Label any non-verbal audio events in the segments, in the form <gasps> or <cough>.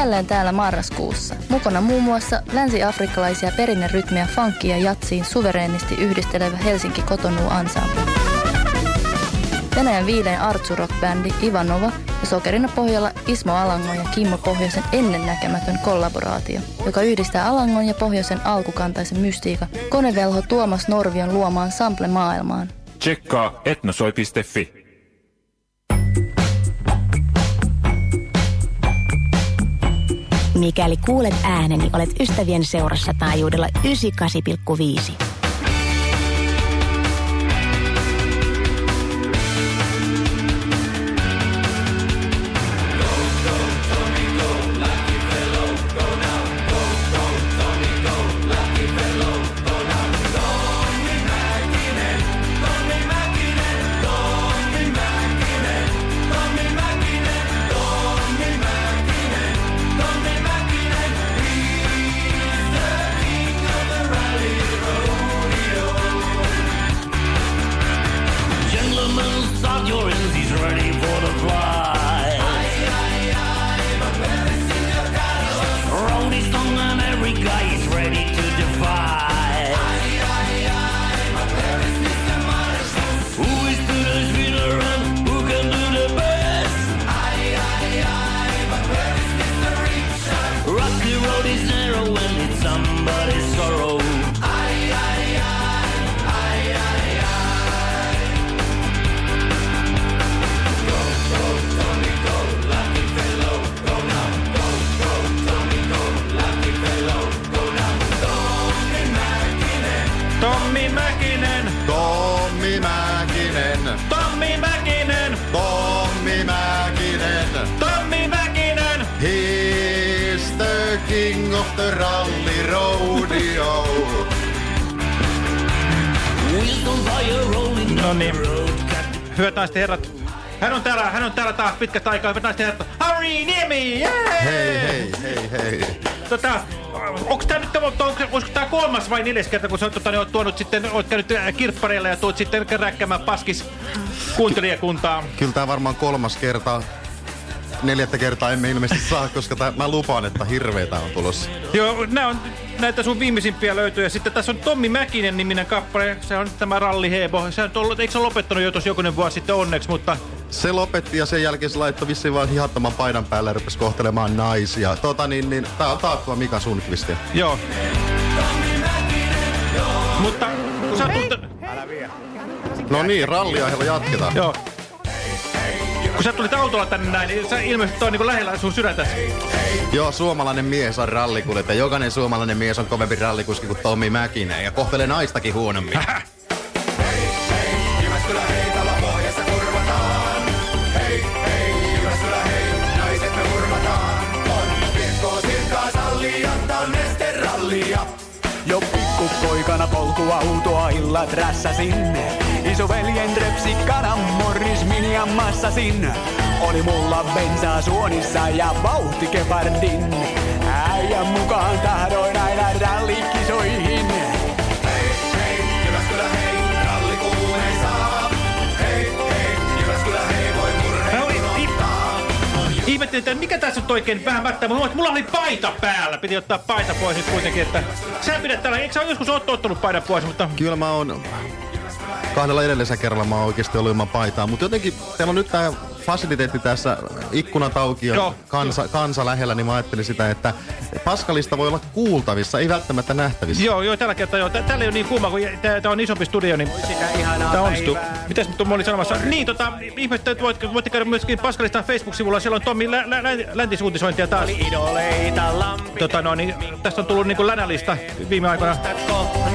Jälleen täällä marraskuussa. Mukana muun muassa länsi-afrikkalaisia perinnerytmiä funkia ja jatsiin suvereenisti yhdistelevä Helsinki Kotonu Ensemble. Venäjän viilein artsurock-bändi Ivanova ja sokerina pohjalla Ismo Alangon ja Kimmo Pohjoisen ennennäkemätön kollaboraatio, joka yhdistää Alangon ja Pohjoisen alkukantaisen mystiikan konevelho Tuomas Norvion luomaan sample-maailmaan. Tsekkaa etnosoi.fi. Mikäli kuulet ääneni, olet ystävien seurassa taajuudella 98,5. Tommi Mäkinen. Tommi Mäkinen. Tommi Mäkinen. Tommi Mäkinen. Tommi Mäkinen. He's the king of the rally rodeo. No niin. Hyvät naiset herrat, pitkästä aikaa, hyvät naiset herrat. Harry Niemi! Yeah! Hei, hei, hei, hei. Tota, onko tämä nyt, onko tämä kolmas vai neljäs kerta, kun sä tota, oot tuonut sitten, oot käynyt äh, kirppareilla ja tuot sitten räkkämään paskis kuuntelijakuntaa? Kyllä tämä varmaan kolmas kerta neljättä kertaa emme ilmeisesti saa, koska tää, mä lupaan, että hirveitä on tulossa. Joo, nämä on näitä sun viimeisimpiä löytyy. Ja sitten tässä on Tommi Mäkinen niminen kappale. Se on tämä Ralli Hebo. Se on ollut, eikö se lopettanut jo tuossa jokunen vuosi sitten onneksi, mutta... Se lopetti ja sen jälkeen se laittoi vissiin vaan hihattoman paidan päälle ja rupesi kohtelemaan naisia. Tota niin, niin tää on taattua Mika Sundqvistia. Joo. Mutta kun sä vie. No niin, rallia jatketaan. Joo kun sä tulit autolla tänne näin, niin sä ilmeisesti toi niin lähellä sun sydäntä. Joo, suomalainen mies on rallikuljettaja. Jokainen suomalainen mies on kovempi rallikuski kuin Tommi Mäkinen ja kohtelee naistakin huonommin. <laughs> pikkupoikana polkuautoa illat rässäsin. Isoveljen repsikkana morris minian massasin. Oli mulla bensaa suonissa ja vauhti kepardin. Äijän mukaan tahdoin aina rallikisoihin. Että mikä tässä on oikein vähän mättää. Mulla, mulla oli paita päällä. Piti ottaa paita pois nyt kuitenkin, että... Sä pidät täällä, eikö sä joskus ottanut paidan pois, mutta... Kyllä mä oon kahdella edellisellä kerralla mä oon oikeasti ollut ilman paitaa. Mutta jotenkin teillä on nyt tää fasiliteetti tässä ikkunat auki ja kansa, kansa lähellä, niin mä ajattelin sitä, että Paskalista voi olla kuultavissa, ei välttämättä nähtävissä. Joo, joo, tällä kertaa joo. Täällä ei ole niin kuuma, kun tää on isompi studio, niin tää onnistuu. Mitäs mä olin sanomassa? Niin, tota, ihmiset, että voitte, voitte käydä myöskin Paskalistan Facebook-sivulla, siellä on Tommi lä lä lä läntisuutisointia taas. Tota, no, niin, tästä on tullut niin kuin länälista viime aikoina.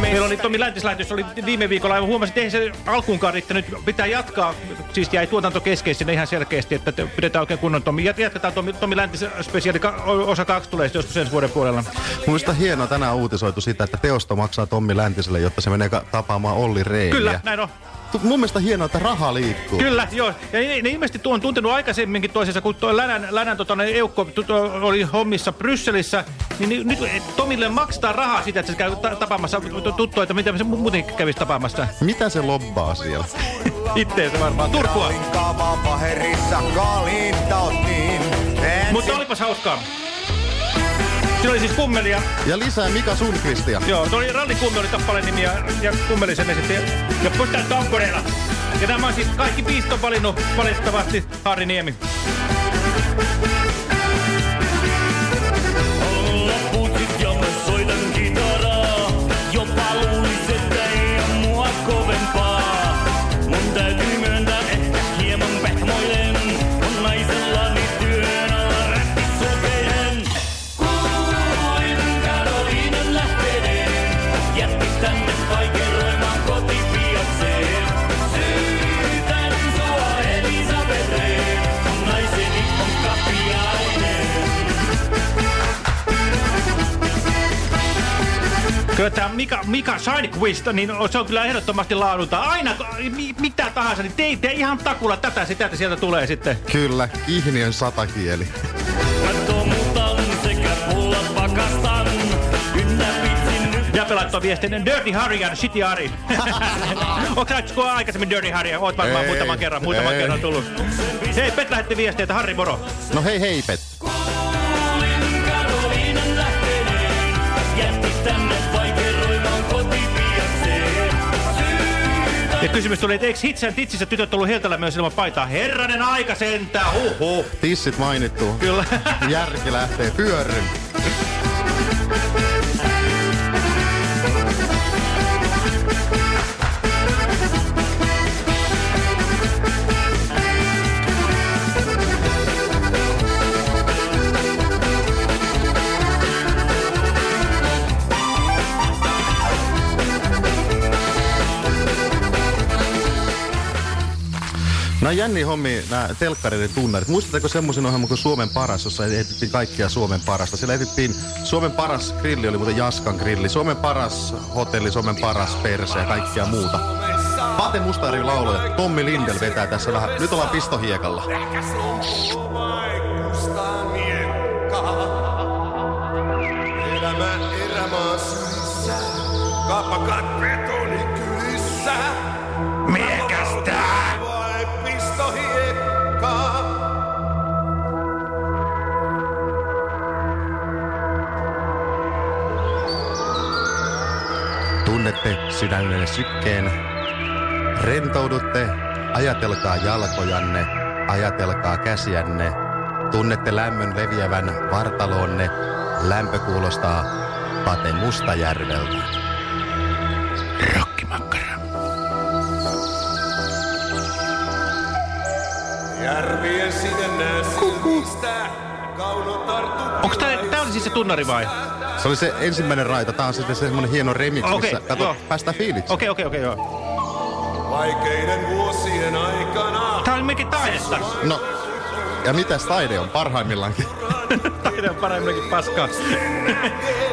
Meillä oli Tommi Läntislähetys, oli viime viikolla, ja huomasin, että eihän se alkuunkaan riittänyt, pitää jatkaa, siis jäi tuotanto keskeisesti sinne ihan selkeästi, että pidetään oikein kunnon Tommi. Jatketaan Tommi, Tommi Läntis spesiaali osa kaksi tulee joskus ensi vuoden puolella. Muista hienoa tänään uutisoitu sitä, että teosto maksaa Tommi Läntiselle, jotta se menee tapaamaan Olli Reeniä. Kyllä, näin on. Mun mielestä hienoa, että raha liikkuu. Kyllä, joo. Ja ne, ne ilmeisesti tuon tuntenut aikaisemminkin toisensa, kun tuo Länän, Länän tota, Eukko oli hommissa Brysselissä, niin nyt Tomille maksetaan rahaa siitä, että se käy tapaamassa tuttua, että mitä se muuten kävisi tapaamassa. Mitä se lobbaa siellä? <laughs> Itteensä varmaan. Turkua. Mutta olipas hauskaa. Siinä oli siis kummelia. Ja lisää Mika Sundqvistia. Joo, se oli Ralli Kumme oli kappaleen nimi ja, ja kummeli sen esitti. Ja puhutaan Tampereella. Ja nämä on siis kaikki biisit on valinnut valitettavasti Harri Niemi. Shinequist, niin se on kyllä ehdottomasti laadulta. Aina mi, mitä tahansa, niin teitte ihan takulla tätä sitä, että sieltä tulee sitten. Kyllä, Kihniön satakieli. Mä tomutan sekä pakastan. Pelaittoi viestin Dirty Harry ja Shitty Harry. <laughs> Onko sä aikaisemmin Dirty Harry? Oot varmaan Ei, muutaman kerran, muutaman ei. kerran tullut. Hei, Pet lähetti viestiä, että Harri moro. No hei hei Pet. Ja kysymys tuli, että eikö Hitsen titsissä tytöt ollut Hiltala myös ilman paitaa? Herranen aika sentään, huhhuh. Tissit mainittu. Kyllä. Järki lähtee pyörryn. On jänni hommi, nämä telkkareiden tunnarit. Muistatteko semmoisen ohjelman kuin Suomen paras, jossa etsittiin kaikkia Suomen parasta? Siellä etsittiin Suomen paras grilli, oli muuten Jaskan grilli. Suomen paras hotelli, Suomen paras perse ja kaikkia muuta. Pate Mustari lauloja, Tommi Lindel vetää tässä vähän. Nyt ollaan pistohiekalla. Sydämenne sykkeen. Rentoudutte, ajatelkaa jalkojanne, ajatelkaa käsiänne. Tunnette lämmön leviävän vartaloonne. Lämpö kuulostaa Pate Mustajärveltä. Rokkimakkara. Järvien sinne. Onko tää, tää oli siis se tunnari vai? Se oli se ensimmäinen raita. Tää on sitten semmonen hieno remix, Okei, missä kato, joo. päästään fiiliksi. Okei, okei, okei, joo. Vaikeiden vuosien aikana. Tää oli melkein taidetta. No, ja mitäs taide on parhaimmillaankin? <laughs> Taide on paremminkin paskaa. <laughs>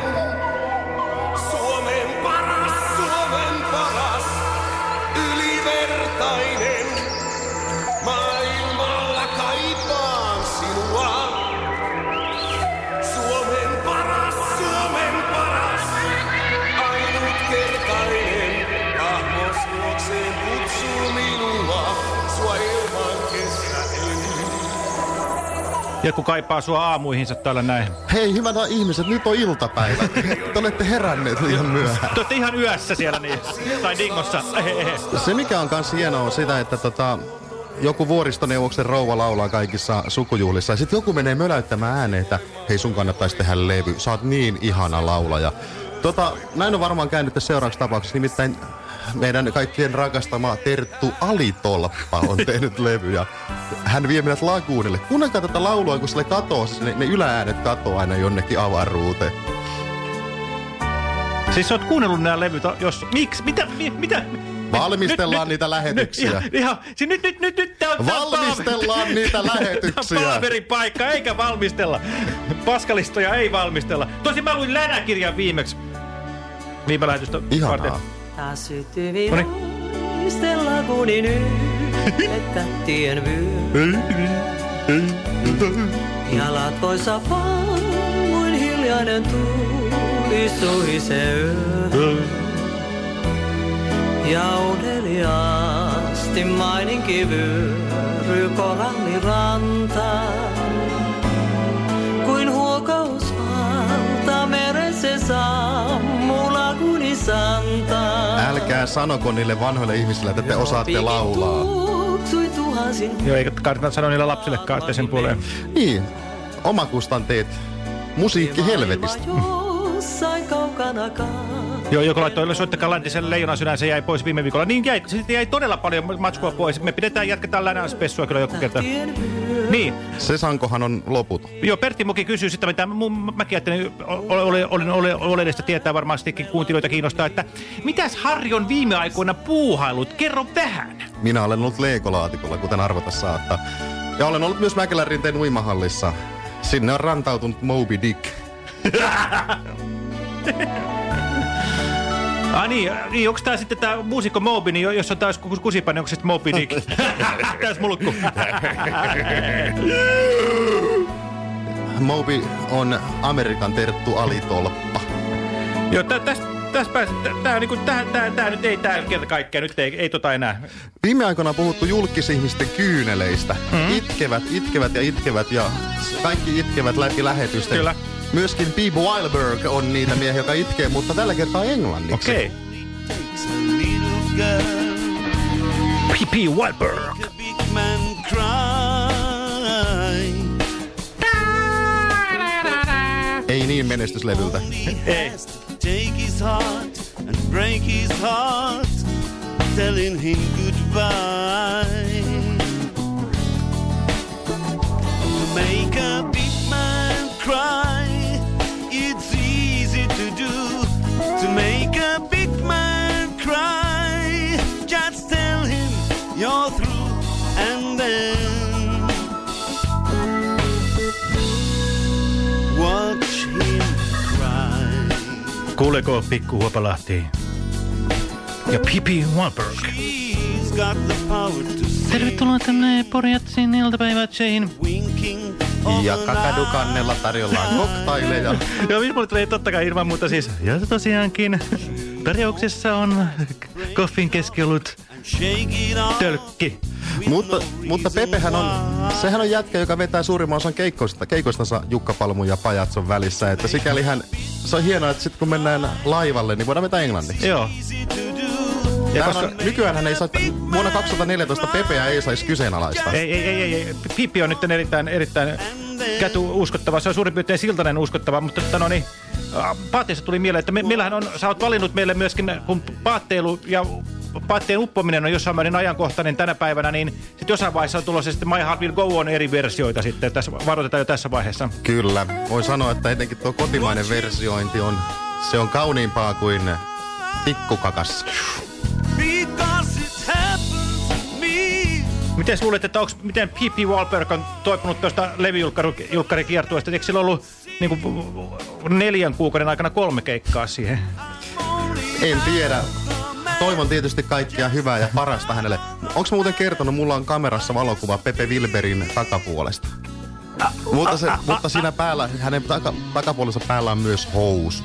Joku kaipaa sua aamuihinsa täällä näin. Hei, hyvät ihmiset, nyt on iltapäivä. Te olette heränneet liian myöhään. Te olette ihan yössä siellä niin. Tai dingossa. Se mikä on kanssa hienoa on sitä, että tota, joku vuoristoneuvoksen rouva laulaa kaikissa sukujuhlissa. Ja sitten joku menee möläyttämään ääneen, että hei sun kannattaisi tehdä levy. Sä oot niin ihana laulaja. Tota, näin on varmaan käynyt tässä seuraavaksi tapauksessa. Nimittäin meidän kaikkien rakastama Terttu Alitolppa on <laughs> tehnyt levyjä. Hän vie meidät laguunille. Kuunnelkaa tätä laulua, kun sille katoo, siis ne, ne ylääänet katoo aina jonnekin avaruuteen. Siis sä oot kuunnellut nämä levyt, jos... Miksi? Mitä? Mi, mitä? Valmistellaan niitä lähetyksiä. Nyt, ihan, siis nyt, nyt, nyt, nyt, tää on, tää on Valmistellaan paav- niitä <laughs> Tää lähetyksiä. on paaverin paikka, eikä valmistella. Paskalistoja ei valmistella. Tosin mä luin länäkirjan viimeksi. Viime lähetystä Ihanaa. varten. Taas syttyvi Noniin. muistella kuni nyt, <laughs> että tien vyö. Jalat poissa vaan, kuin hiljainen tuuli suhisee yö. Ja uneliaasti maininki vyöry korallirantaan. Kuin huokaus valta se sammulla kunisanta. Älkää sanoko niille vanhoille ihmisille, että te osaatte laulaa. Joo, eikä kannata sanoa niille lapsillekaan, että sen puoleen. Niin, omakustanteet. Musiikki helvetistä. Jossain kaukanakaan. Joo, joku laittoi, soittakaa läntisen leijonan sydän, se jäi pois viime viikolla. Niin jäi, sitten jäi todella paljon matskua pois. Me pidetään, jatketaan länänspessua kyllä joku kerta. Niin, Se sankohan on loput. joo, Pertti Muki kysyy sitä, mitä mun, mäkin ajattelin, olen ole, ole, oleellista tietää varmastikin kuuntelijoita kiinnostaa, että mitäs Harri on viime aikoina puuhailut? Kerro vähän. Minä olen ollut leekolaatikolla, kuten arvata saattaa. Ja olen ollut myös Mäkelän rinteen uimahallissa. Sinne on rantautunut Moby Dick. <laughs> Ah niin, niin onko tää sitten tää muusikko Moby, niin jos on taas niin onko sitten Moby Dick? Täs mulkku. Moby on Amerikan Terttu Alitolppa. Joo, tä, täs, täs pääs, tää, niinku, tää, tää, tää nyt ei tää kerta kaikkea, nyt ei, ei tota enää. Viime aikoina on puhuttu julkisihmisten kyyneleistä. Mm. Itkevät, itkevät ja itkevät ja kaikki itkevät läpi lähetysten. Kyllä. Myöskin Phoebe Wileberg on niitä miehiä, joka itkee, mutta tällä kertaa englanniksi. Okei. P.P. Big man cry. Ei niin menestyslevyltä. Ei. Take his heart and break his heart, telling him goodbye. To make a big man cry, Kuuleeko pikku Huopalahti? Ja P.P. Wileberg. He's got the power to Tervetuloa tänne Porjatsin iltapäivätseihin. Ja an kakadukannella tarjolla on koktaileja. <laughs> Joo, mulle tulee totta kai ilman muuta siis. Ja tosiaankin tarjouksessa on koffin keskiolut. Tölkki. mutta, mutta Pepehän on, sehän on jätkä, joka vetää suurimman osan keikoista, keikoistansa Jukka Palmun ja Pajatson välissä. Että sikäli hän, se on hienoa, että sitten kun mennään laivalle, niin voidaan vetää englanniksi. Joo. Ja koska... on, nykyään hän ei saa, vuonna 2014 Pepeä ei saisi kyseenalaista. Ei, ei, ei, ei. Pippi on nyt erittäin, erittäin kätu uskottava. Se on suurin piirtein siltainen uskottava, mutta tota no niin, Paatteessa tuli mieleen, että me, meillähän on, sä oot valinnut meille myöskin, kun paatteilu ja paatteen uppominen on jossain määrin ajankohtainen tänä päivänä, niin sitten jossain vaiheessa on tulossa sitten My Heart Will Go On eri versioita sitten. Tässä varoitetaan jo tässä vaiheessa. Kyllä. Voi sanoa, että etenkin tuo kotimainen versiointi on, se on kauniimpaa kuin tikkukakas. Miten luulet, että onks, miten P.P. Wahlberg on toipunut tuosta levyjulkkarikiertueesta? Eikö sillä ollut niin kuin, neljän kuukauden aikana kolme keikkaa siihen? En tiedä. Toivon tietysti kaikkia hyvää ja parasta hänelle. Onko muuten kertonut, mulla on kamerassa valokuva Pepe Wilberin takapuolesta. Mutta, se, mutta siinä päällä, hänen taka, takapuolensa päällä on myös hous.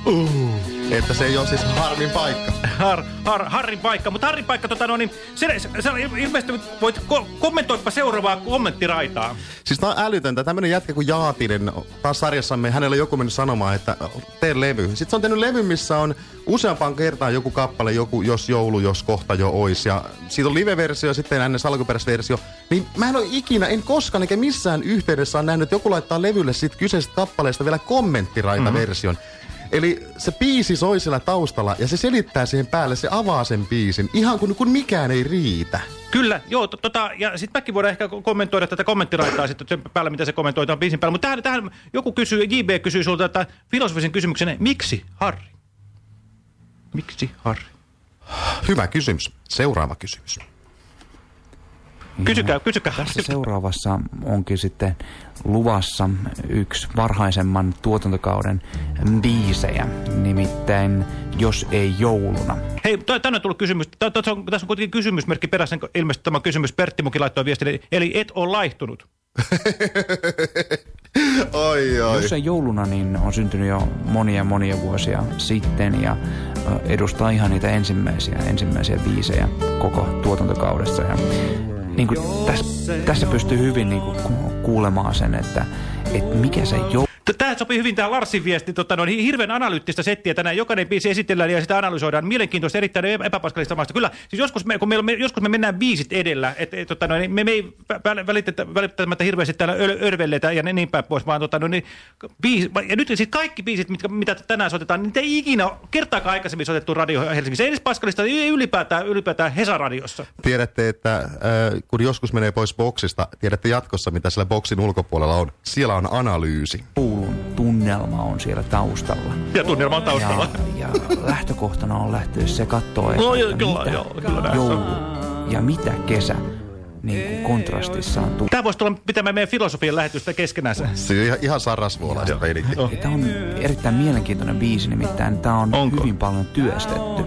Että se ei ole siis harmin paikka. Har, har, Harrin paikka, mutta Harrin paikka, tota, no, niin, se, se, se, ilmeisesti voit ko kommentoipa seuraavaa kommenttiraitaa. Siis tää on älytöntä. Tämmönen jätkä kuin Jaatinen, taas sarjassamme, hänellä on joku mennyt sanomaan, että tee levy. Sitten se on tehnyt levy, missä on useampaan kertaan joku kappale, joku jos joulu, jos kohta jo ois. Ja siitä on live-versio ja sitten ennen alkuperäisversio. Niin mä en ole ikinä, en koskaan eikä missään yhteydessä on nähnyt, että joku laittaa levylle siitä kyseisestä kappaleesta vielä kommenttiraita-version. Mm-hmm. Eli se biisi soi siellä taustalla ja se selittää siihen päälle, se avaa sen biisin. Ihan kun, kun mikään ei riitä. Kyllä, joo, to- tota, ja sitten mäkin voidaan ehkä kommentoida tätä kommenttiraitaa sitten sen päällä, mitä se kommentoi tämän biisin päällä. Mutta tähän, tähän joku kysyy, JB kysyy sulta, että filosofisen kysymyksen, miksi Harri? Miksi Harri? Hyvä kysymys. Seuraava kysymys. Kysykää, kysykää. Tässä seuraavassa onkin sitten luvassa yksi varhaisemman tuotantokauden biisejä, nimittäin Jos ei jouluna. Hei, tä- tänne on tullut kysymys. Tä- Tässä on, tässä on kuitenkin kysymysmerkki perässä ilmeisesti tämä kysymys. Pertti Muki laittoi viestin, eli et ole laihtunut. <laughs> Oi, oi. Jos ei jouluna, niin on syntynyt jo monia monia vuosia sitten ja edustaa ihan niitä ensimmäisiä, ensimmäisiä biisejä koko tuotantokaudessa. Ja niin kuin tässä, tässä pystyy hyvin niin kuin ku- kuulemaan sen, että, että mikä se joulu... Tää, tähän sopii hyvin tämä Larsin viesti. Tota, no, hirveän analyyttistä settiä tänään. Jokainen biisi esitellään ja sitä analysoidaan. Mielenkiintoista, erittäin epäpaskallista maasta. Kyllä, siis joskus me, kun me, joskus me mennään biisit edellä, et, et, tota, no, niin me, me ei vä- välitetä, välittämättä hirveästi täällä öl, örvelletä ja niin päin pois, vaan tota, no, niin, biisi, ja nyt siis kaikki biisit, mitkä, mitä tänään soitetaan, niin te ei ikinä kertaakaan aikaisemmin soitettu radio Helsingissä. Ei edes paskallista, ei ylipäätään, ylipäätään Hesa-radiossa. Tiedätte, että äh, kun joskus menee pois boksista, tiedätte jatkossa, mitä siellä boksin ulkopuolella on. Siellä on analyysi. Koulun tunnelma on siellä taustalla. Ja tunnelma on taustalla. Ja, ja lähtökohtana on lähteä se katsoa, että No, joo, mitä kyllä, joo, kyllä joulu ja mitä kesä niin kuin kontrastissa on tullut. Tämä voisi tulla pitämään meidän filosofian lähetystä keskenänsä. Se on ihan, ihan sarrasvuolaista pelikin. Tämä on erittäin mielenkiintoinen biisi, nimittäin tämä on Onko? hyvin paljon työstetty.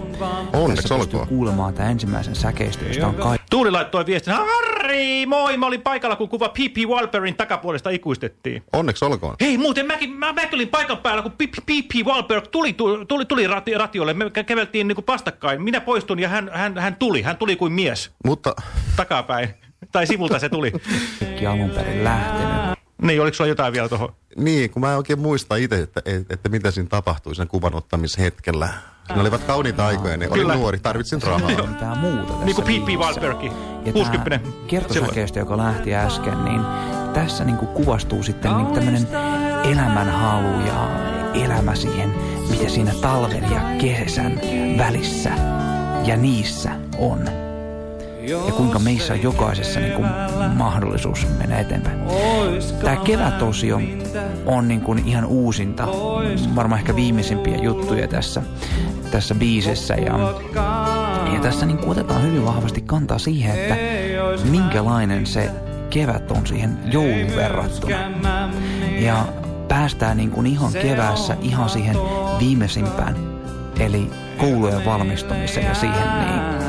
Onneksi Tässä pystyy olkoon. kuulemaan tämä ensimmäisen säkeistö, josta on kaikki. Tuuli laittoi viestin, Harri, moi, mä olin paikalla, kun kuva P.P. Walperin takapuolesta ikuistettiin. Onneksi olkoon. Hei, muuten mäkin, mä, mäkin olin paikan päällä, kun P.P. Walper tuli, tuli, tuli, tuli rati, ratiolle. Me kä- käveltiin niin kuin vastakkain. Minä poistun ja hän, hän, hän tuli. Hän tuli kuin mies. Mutta Takapäin. Tai sivulta se tuli. kaikki alun perin lähtenyt. niin, oliko sulla jotain vielä tuohon? niin, kun mä en oikein muista itse, että, että, että mitä siinä tapahtui sen kuvan ottamishetkellä. Ne olivat kauniita aikoja, ne oli nuori, tarvitsin rahaa. mitään muuta tässä Niin kuin P.P. Ja 60 tämä kertosäkeistö, joka lähti äsken, niin tässä niin kuin kuvastuu sitten niin tämmöinen elämänhalu ja elämä siihen, mitä siinä talven ja kesän välissä ja niissä on. Ja kuinka meissä jokaisessa niin kuin mahdollisuus mennä eteenpäin. Tämä kevätosio on niin kuin ihan uusinta, varmaan ehkä viimeisimpiä juttuja tässä, tässä biisissä. Ja, ja tässä niin kuin otetaan hyvin vahvasti kantaa siihen, että minkälainen se kevät on siihen joulun verrattuna. Ja päästään niin kuin ihan keväässä ihan siihen viimeisimpään, eli koulujen valmistumiseen ja siihen niin.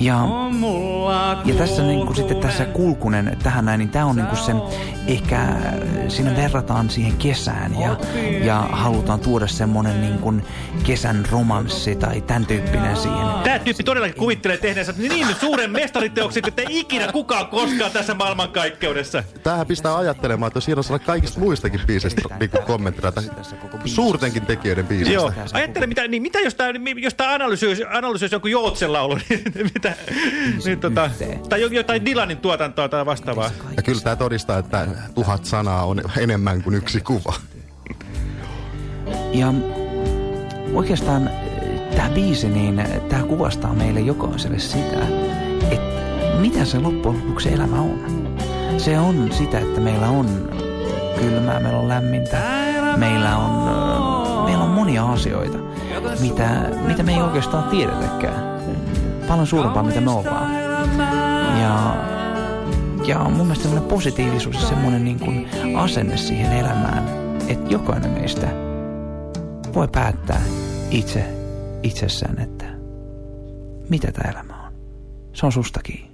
Ja, ja tässä niin kuin sitten tässä kulkunen tähän näin, niin tämä on niin kuin se, ehkä siinä verrataan siihen kesään ja, ja halutaan tuoda semmoinen niin kuin kesän romanssi tai tämän tyyppinen siihen. Tämä tyyppi todellakin kuvittelee tehneensä niin suuren mestariteoksen, että ei ikinä kukaan koskaan tässä maailmankaikkeudessa. Tämähän pistää ajattelemaan, että siinä on sellainen kaikista muistakin biisistä niin kommenttina, tai suurtenkin tekijöiden biisistä. Joo. Ajattele, mitä, niin, mitä jos tämä tää analysoisi, analysoisi jonkun Joutsen laulu, niin, mitä, niin, tota, tai jo- jotain Dylanin tuotantoa tai vastaavaa. Ja kyllä tämä todistaa, että tuhat sanaa on enemmän kuin yksi kuva. Ja oikeastaan tämä biisi, niin tämä kuvastaa meille jokaiselle sitä, että mitä se loppujen lopuksi elämä on. Se on sitä, että meillä on kylmää, meillä on lämmintä, meillä on, ö, meillä on monia asioita, mitä, mitä me ei oikeastaan tiedetäkään. Paljon suurempaa, mitä me ollaan. Ja, ja mun mielestä semmoinen positiivisuus ja semmoinen niin kuin asenne siihen elämään, että jokainen meistä voi päättää itse itsessään, että mitä tämä elämä on. Se on susta kiinni.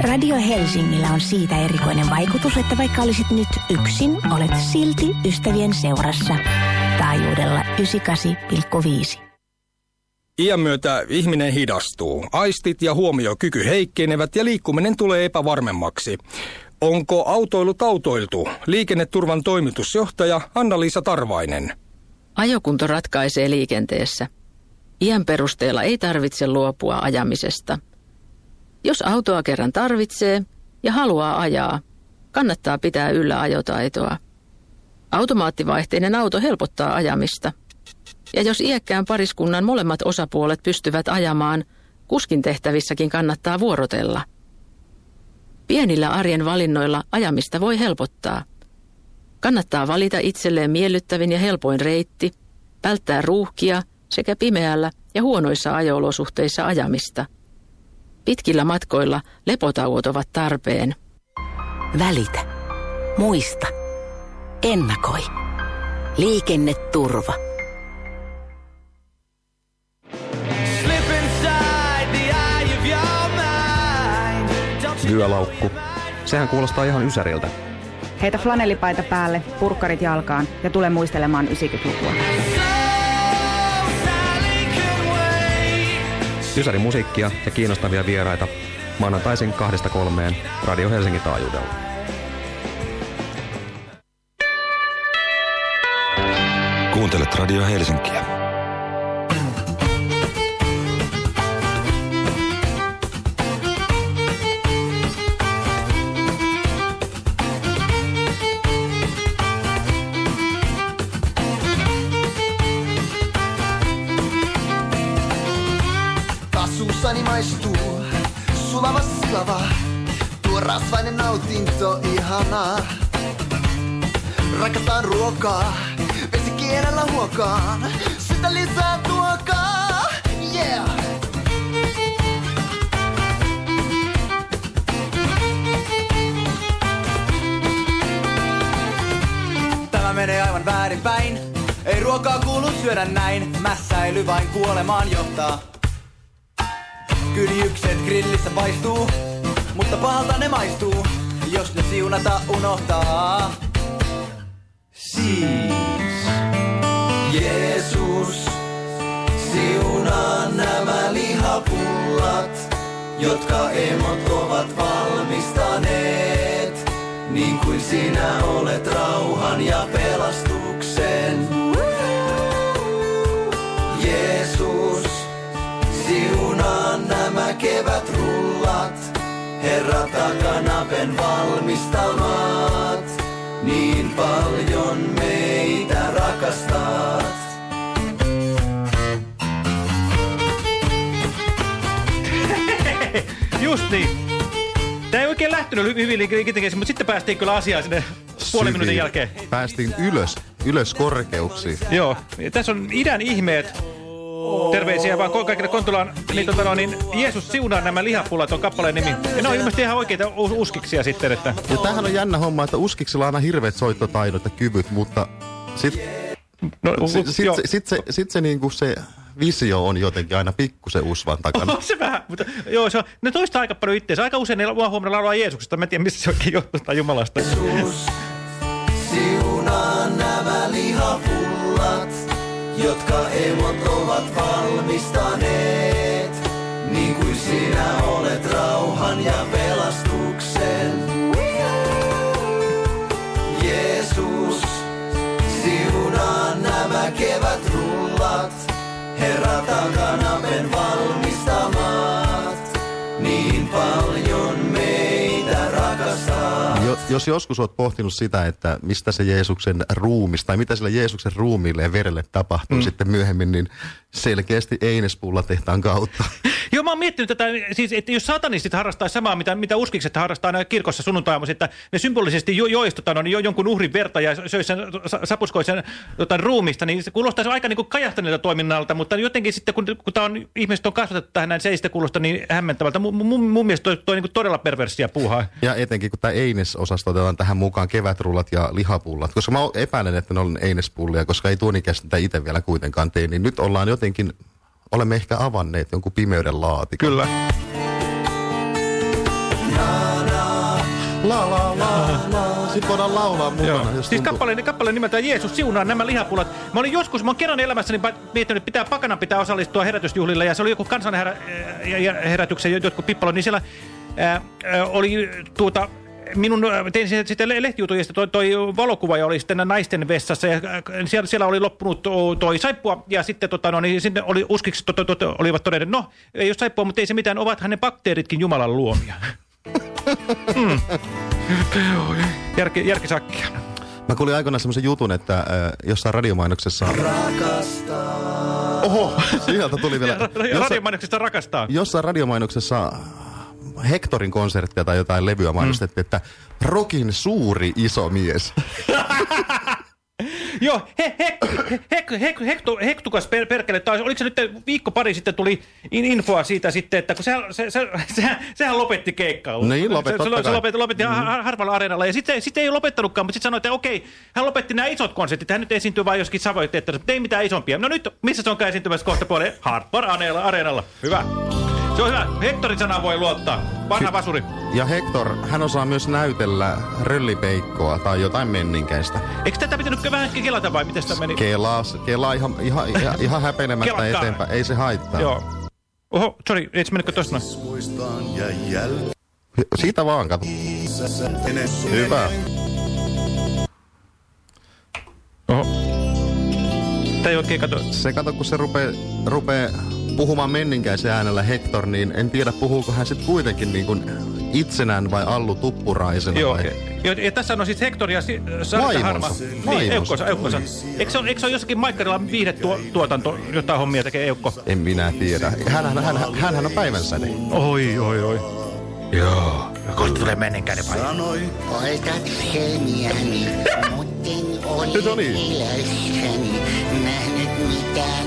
Radio Helsingillä on siitä erikoinen vaikutus, että vaikka olisit nyt yksin, olet silti ystävien seurassa. Taajuudella 98,5. Iän myötä ihminen hidastuu. Aistit ja huomiokyky heikkenevät ja liikkuminen tulee epävarmemmaksi. Onko autoilut autoiltu? Liikenneturvan toimitusjohtaja Anna-Liisa Tarvainen. Ajokunto ratkaisee liikenteessä. Iän perusteella ei tarvitse luopua ajamisesta. Jos autoa kerran tarvitsee ja haluaa ajaa, kannattaa pitää yllä ajotaitoa. Automaattivaihteinen auto helpottaa ajamista. Ja jos iäkkään pariskunnan molemmat osapuolet pystyvät ajamaan, kuskin tehtävissäkin kannattaa vuorotella. Pienillä arjen valinnoilla ajamista voi helpottaa. Kannattaa valita itselleen miellyttävin ja helpoin reitti, välttää ruuhkia sekä pimeällä ja huonoissa ajoolosuhteissa ajamista. Pitkillä matkoilla lepotauot ovat tarpeen. Välitä. Muista. Ennakoi. Liikenneturva. Vyölaukku. Sehän kuulostaa ihan ysäriltä. Heitä flanellipaita päälle, purkkarit jalkaan ja tule muistelemaan 90-lukua. Ysäri musiikkia ja kiinnostavia vieraita. Maanantaisin kahdesta kolmeen Radio Helsingin taajuudella. Kuuntelet Radio Helsinkiä. Maistuu sulava sulava. Tuo rasvainen nautinto ihanaa. Rakastan ruokaa, vesi kielellä huokaan. Sitä lisää tuokaa, yeah! Tämä menee aivan väärinpäin. Ei ruokaa kuulu syödä näin. Mässäily vain kuolemaan johtaa. Kyljykset grillissä paistuu, mutta pahalta ne maistuu, jos ne siunata unohtaa. Siis. Jeesus, siunaa nämä lihapullat, jotka emot ovat valmistaneet. Niin kuin sinä olet rauhan ja pelastuksen. Jeesus, siunaa nämä kevätrullat, Herra takanapen valmistamat. Niin paljon rakastat. Just niin. Tää ei oikein lähtenyt hy- hyvin liikenteeseen, mutta sitten päästiin kyllä asiaan sinne puolen minuutin jälkeen. Päästiin ylös, ylös korkeuksiin. Joo. Ja tässä on idän ihmeet. Terveisiä vaan kaikille Kontulaan. Niin, tota, niin Jeesus siunaa nämä lihapullat on kappaleen nimi. Ja ne on ilmeisesti ihan oikeita us uskiksia sitten, että... Ja tämähän on jännä homma, että uskiksilla on aina hirveät soittotaidot ja kyvyt, mutta sit, no, sit, sit, se, sit, se, sit se, niinku se visio on jotenkin aina pikkusen usvan takana. On se vähän, mutta joo, se on, ne toistaa aika paljon itseensä. Aika usein ne huomenna laulaa Jeesuksesta. Mä en tiedä, mistä se oikein johtuu tai Jumalasta. Siunaa nämä lihapullat, jotka emot ovat valmistaneet. Niin kuin sinä olet rauhan ja pelastuksen. Jo, jos joskus olet pohtinut sitä, että mistä se Jeesuksen ruumis, tai mitä sillä Jeesuksen ruumiille ja verelle tapahtuu mm. sitten myöhemmin, niin selkeästi Einespulla-tehtaan kautta. <laughs> Joo, mä oon miettinyt tätä, siis, että jos satanistit harrastaa samaa, mitä, mitä uskikset harrastaa aina kirkossa sunnuntaiaamuisin, että ne symbolisesti jo, jois tota, no, niin jo, jonkun uhrin verta ja söis sen, sa- sapuskois sen tota, ruumista, niin se kuulostaa aika niin kuin kajahtaneelta toiminnalta, mutta jotenkin sitten, kun, kun tää on, ihmiset on kasvatettu tähän näin, se ei sitä kuulosta niin hämmentävältä. Mun, mun, mun mielestä toi, toi niin kuin todella perversia puuhaa. Ja etenkin kun tämä Eines-osasto otetaan tähän mukaan kevätrullat ja lihapullat, koska mä epäilen, että ne on Einespullia, koska ei tuonikäs tätä itse vielä kuitenkaan tee, niin nyt ollaan jotenkin, olemme ehkä avanneet jonkun pimeyden laatikon. Kyllä. La la la la. Sitten voidaan laulaa mukana. Joo. Jos Siis kappaleen, kappaleen nimeltään Jeesus siunaa nämä lihapulat. Mä olin joskus, mä oon kerran elämässäni miettinyt, että pitää pakana pitää osallistua herätysjuhlille ja se oli joku kansanherätyksen jotkut pippalo, niin siellä ää, ää, oli tuota minun, ää, tein sitten le- lehtijutuja, toi, toi valokuva ja oli sitten naisten vessassa ja ää, siellä, siellä oli loppunut to- toi saippua ja sitten tota, no, niin sinne oli uskiksi to, to, to, olivat todenneet, no ei ole saippua, mutta ei se mitään, ovathan ne bakteeritkin Jumalan luomia. <laughs> mm. Järki, järkisakkia. Mä kuulin aikoinaan semmoisen jutun, että äh, jossain radiomainoksessa... Rakastaa. Oho, sieltä tuli vielä. <laughs> Ra- Radiomainoksesta rakastaa. Jossain radiomainoksessa Hectorin konserttia tai jotain levyä mainostettiin, että Rokin suuri iso mies. <laughs> Joo, he, he, he, he, he, hektu, hektukas per, perkele, tai oliko se nyt viikko pari sitten tuli in, infoa siitä sitten, että kun se, se, se, se, sehän lopetti keikkaa. Niin, lopetti, se, se, se lopetti, lopetti mm -hmm. harvalla areenalla, ja sitten sit ei lopettanutkaan, mutta sitten sanoi, että okei, hän lopetti nämä isot konsertit, hän nyt esiintyy vain joskin Savoiteetterissa, mutta ei mitään isompia. No nyt, missä se onkaan esiintymässä kohta puoleen? Hartford Areenalla. Hyvä. Se on hyvä. Hektorin sanaan voi luottaa. Vanha vasuri. Ja Hector, hän osaa myös näytellä röllipeikkoa tai jotain menninkäistä. Eikö tätä pitänyt vähän kelata vai miten sitä meni? Kelaa, kelaa ihan, ihan, ihan, ihan häpeilemättä Kelatkaa. eteenpäin. Ei se haittaa. Joo. Oho, sorry, et mennytkö tosta noin? Siitä vaan, kato. Hyvä. Oho. Tää ei oikein kato. Se kato, kun se rupee, rupee puhumaan menninkäisen äänellä Hector, niin en tiedä puhuuko hän sitten kuitenkin niin kuin itsenään vai Allu Tuppuraisena Joo, vai... ja, ja tässä on siis Hector ja Sarita. Harma. Niin, eukkonsa, eukkonsa. Eikö se, ole- eikö se ole jossakin Maikkarilla viihdetuotanto, jotain hommia tekee eukko? En minä tiedä. Hänhän, hän, hänhän on päivänsäde. Oi, oi, oi. Joo. Ja kohta tulee menninkäinen vai? Sanoi, Poltat helmiäni, <laughs> mutten No olin niin. elässäni nähnyt mitään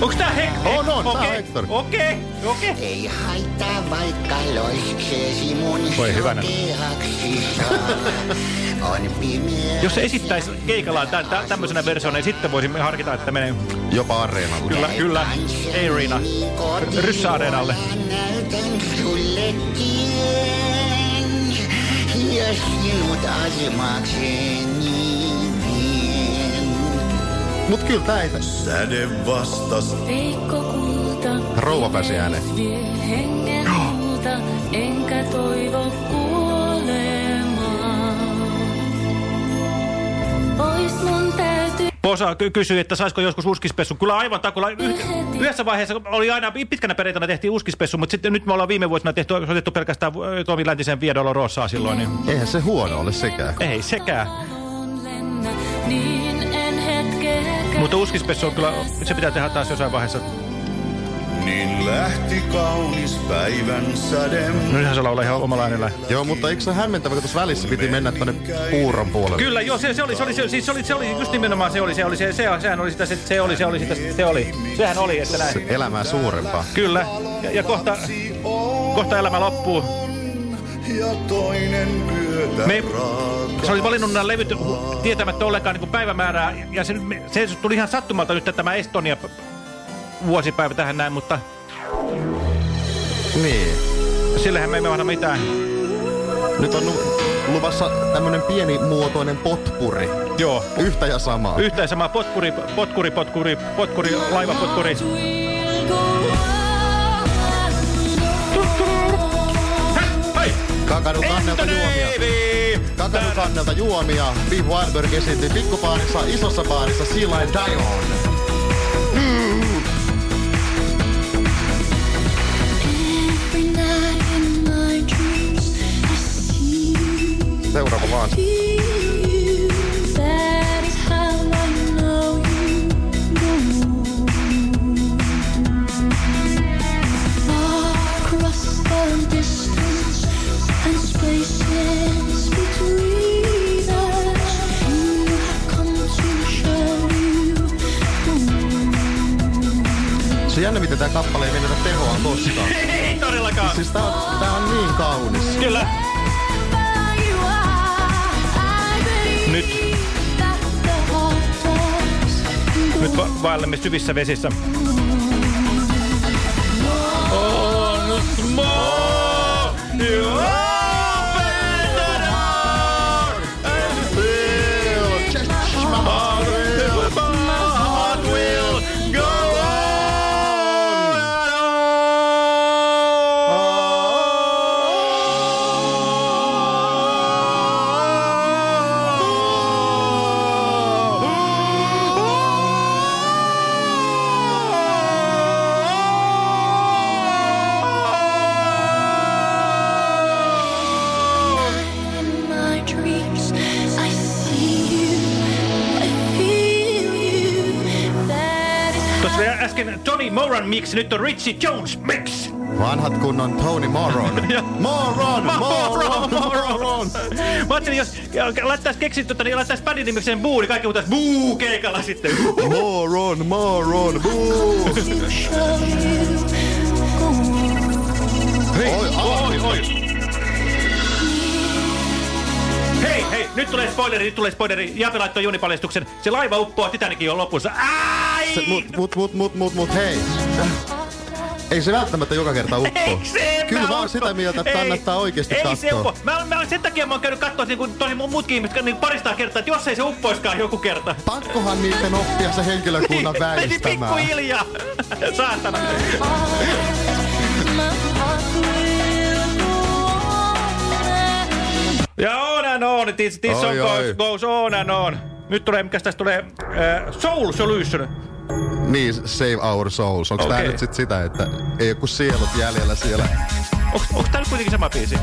Onks tää Hector? On, on, tää on Okei, Hector. Okei, okei. Ei haittaa vaikka loiskseesi mun Voi hyvänä. sokeaksi saa. On pimeä. Jos se esittäisi keikalla tä, tä, tämmöisenä versiona, niin sitten voisimme harkita, että menee Jopa areenalle. kyllä, kyllä, Arena, Ryssä-areenalle. Näytän sulle tien, ja sinut asemakseni vien. Mut kyllä tää ei... säde vastas. Rouva pääsi ääneen. enkä toivo kuolemaa. Pois mun täytyy Posa ky kysyi, että saisiko joskus uskispessu. Kyllä aivan takulla. Yh yhdessä vaiheessa oli aina pitkänä perjantaina tehtiin uskispessu, mutta sitten nyt me ollaan viime vuosina tehty, soitettu pelkästään äh, Tomi Läntisen Viedolo Rossaa silloin. Niin. Eihän se huono ole sekään. Ei sekään. niin. Mutta uskispessu on kyllä, se pitää tehdä taas jossain vaiheessa. Niin lähti kaunis päivän säde. No nythän se laulaa ihan omalla äänellä. Joo, mutta eikö se hämmentävä, kun tuossa välissä piti mennä tonne puuron puolelle? Kyllä, joo, se, se oli, se oli, se, siis se oli, se oli, just nimenomaan se oli, se oli, se, se, sehän oli sitä, se, se oli, se oli sitä, se oli, sehän oli, että näin. Se elämää suurempaa. Kyllä, ja, ja kohta, kohta elämä loppuu. Ja toinen yötä Me, se oli valinnut nämä levyt tietämättä ollenkaan niin päivämäärää, ja se, se tuli ihan sattumalta nyt tämä Estonia vuosipäivä tähän näin, mutta Niin. sillehän me emme mahda mitään. Nyt on lu- luvassa tämmönen pienimuotoinen potpuri. Joo. Yhtä ja samaa. Yhtä ja sama potkuri, potkuri, potkuri, potkuri, laivapotkuri. Hei! Kakadun kannelta juomia. Kakadun kannelta juomia. Beef Wildberg esiintyi pikkupaarissa, isossa baarissa Sea Lion Dion. Seuraava vaan. Tää kappale ei menetä tehoaan koskaan. <laughs> Ei todellakaan. Siis tää on, tää on niin kaunis. Kyllä. Nyt. Nyt va vaellemme syvissä vesissä. On small, you Mix, nyt on Richie Jones mix. Vanhat kunnon Tony <laughs> Moron. Moron! Moron! Moron! Mä ajattelin, jos laittaisi keksit, tota, niin laittaisi bändin nimekseen Buu, niin kaikki huutaisi Buu keikalla sitten. Moron! Moron! Buu! Hei, Oi, oi, oi. Hei, hei, nyt tulee spoileri, nyt tulee spoileri. Jaape laittoi juonipaljastuksen. Se laiva uppoaa, Titanikin on lopussa. Ai! Se, mut, mut, mut, mut, mut, mut, hei. Ei se välttämättä joka kerta uppo. Kyllä Mä oon sitä mieltä, että Ei. kannattaa oikeasti Ei katsoa. se uppo. Mä, mä, sen takia mä oon käynyt katsoa niin kuin tosi muutkin ihmiset niin parista kertaa, että jos ei se uppoiskaan joku kerta. Pakkohan niiden oppia se henkilökunnan Niin väistämään. pikkuhiljaa. <laughs> Saatana. Ja on and on, this, this Oi, song goes, oi. goes on and on. Nyt tulee, mikäs tästä tulee, äh, Soul Solution. Niin, Save Our Souls. Onks tää Okei. nyt sit sitä, että ei oo kuin sielut jäljellä siellä? Onks tää nyt kuitenkin sama biisi?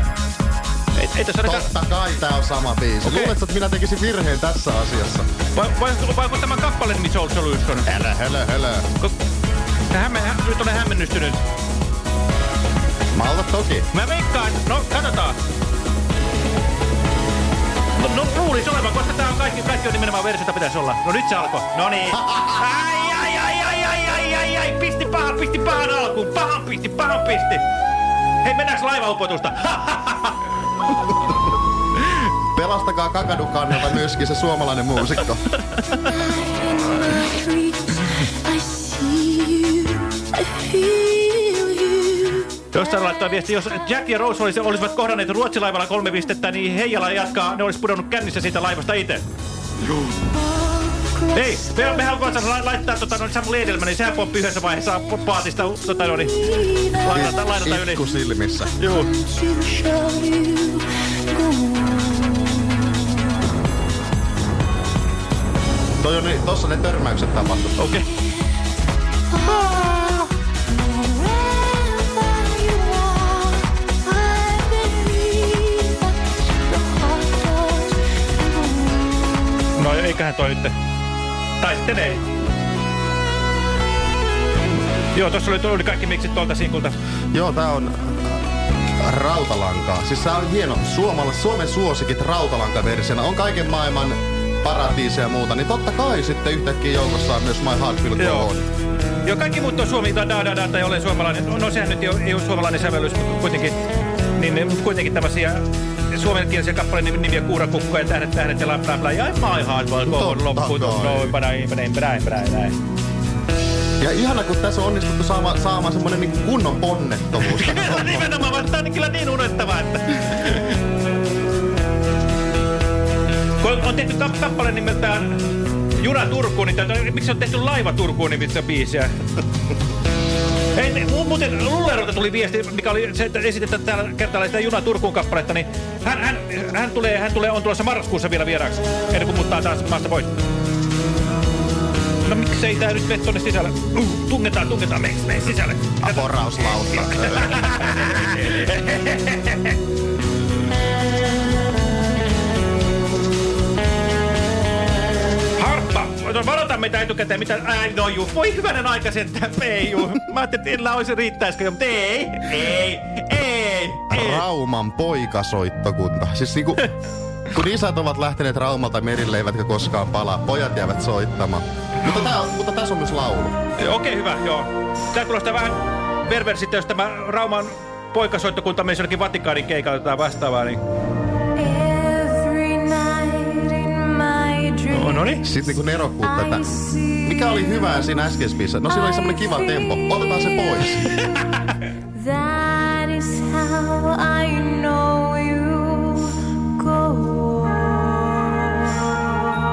Ei, ei tässä. Totta kai tää on sama biisi. Okei. Luuletko, että minä tekisin virheen tässä asiassa? Vai, vai, vai onko tämä kappale nimi Soul Solution? Hölö, hölö, hölö. Hämme, hä, nyt olen hämmennystynyt. Malta toki. Mä veikkaan, no katsotaan. No, no luulisi olevan, koska tää on kaikki, kaikki on nimenomaan versiota pitäisi olla. No nyt se alkoi. No niin. <laughs> ai, pisti pahan, pisti pahan alkuun. Pahan pisti, pahan pisti. Hei, mennäänkö laivaupotusta? Pelastakaa kakadun kannalta myöskin se suomalainen muusikko. You. Jossain laittaa viesti, jos Jack ja Rose olisi, olisivat kohdanneet ruotsilaivalla kolme pistettä, niin Heijala jatkaa, ne olisi pudonnut kännissä siitä laivasta itse. Ei, me, mehän voitaisiin la laittaa tota, no, Samuel Edelman, niin sehän pomppi yhdessä vaiheessa paatista tota, no, niin, lainata, lainata yli. Itku silmissä. Juu. Toi on, niin- tossa ne törmäykset tapahtuu. Okei. No eiköhän toi nyt. Tai sitten ei. Joo, tossa oli, oli kaikki miksit tuolta sinkulta. Joo, tää on äh, rautalankaa. Siis tää on hieno. Suomalla, Suomen suosikit rautalankaversiona. On kaiken maailman paratiisia ja muuta. Niin totta kai sitten yhtäkkiä joukossa on myös My Heart Will Go Joo. On. Joo, kaikki muut on suomi, da da da tai olen suomalainen. No, no sehän nyt ei ole, ei ole suomalainen sävellys, mutta kuitenkin, niin, ne- kuitenkin tämmöisiä suomenkielisiä kappaleen nimiä Kuurakukko ja Tähdet, Tähdet ja bla bla bla. Ja My Heart Will Go On loppuun. Ja ihana, kun tässä on onnistuttu saama, saamaan semmonen niin kunnon ponnettomuus. <laughs> Nimenomaan, vaan tää on kyllä niin unohtavaa, että... Kun on tehty kap- kappale nimeltään Juna Turkuun, niin täytyy, miksi on tehty Laiva Turkuun nimistä biisiä? Ei, te- mu- muuten Lullerolta tuli viesti, mikä oli se, että esitetään täällä kertailla sitä Juna Turkuun kappaletta, niin hän, hän, hän, tulee, hän tulee, on tulossa marraskuussa vielä vieraaksi, ennen kuin muuttaa taas maasta pois. No miksei tää nyt mene tonne sisälle? Uh, tungetaan, tungetaan, mene, mene sisälle. Porauslauta. <laughs> No varoita meitä etukäteen, mitä... Ää, no juu, voi hyvänen aika sen, että ei juu. Mä ajattelin, että olisi riittäisikö, mutta ei, ei, ei, ei. Rauman poikasoittokunta. Siis niinku, kun isät ovat lähteneet Raumalta merille, eivätkä koskaan palaa, pojat jäävät soittamaan. Mutta, tää mutta tässä on myös laulu. Okei, okay, hyvä, joo. Tää kuulostaa vähän perver sitten, jos tämä Rauman poikasoittokunta menisi jonnekin Vatikaanin keikalle tai vastaavaa, niin... No, no niin. Sitten niinku nerokkuutta tätä. Mikä oli hyvää siinä äskeisessä biisissä? No siinä oli semmonen kiva tempo. Otetaan se pois. <laughs> That is how I know you go.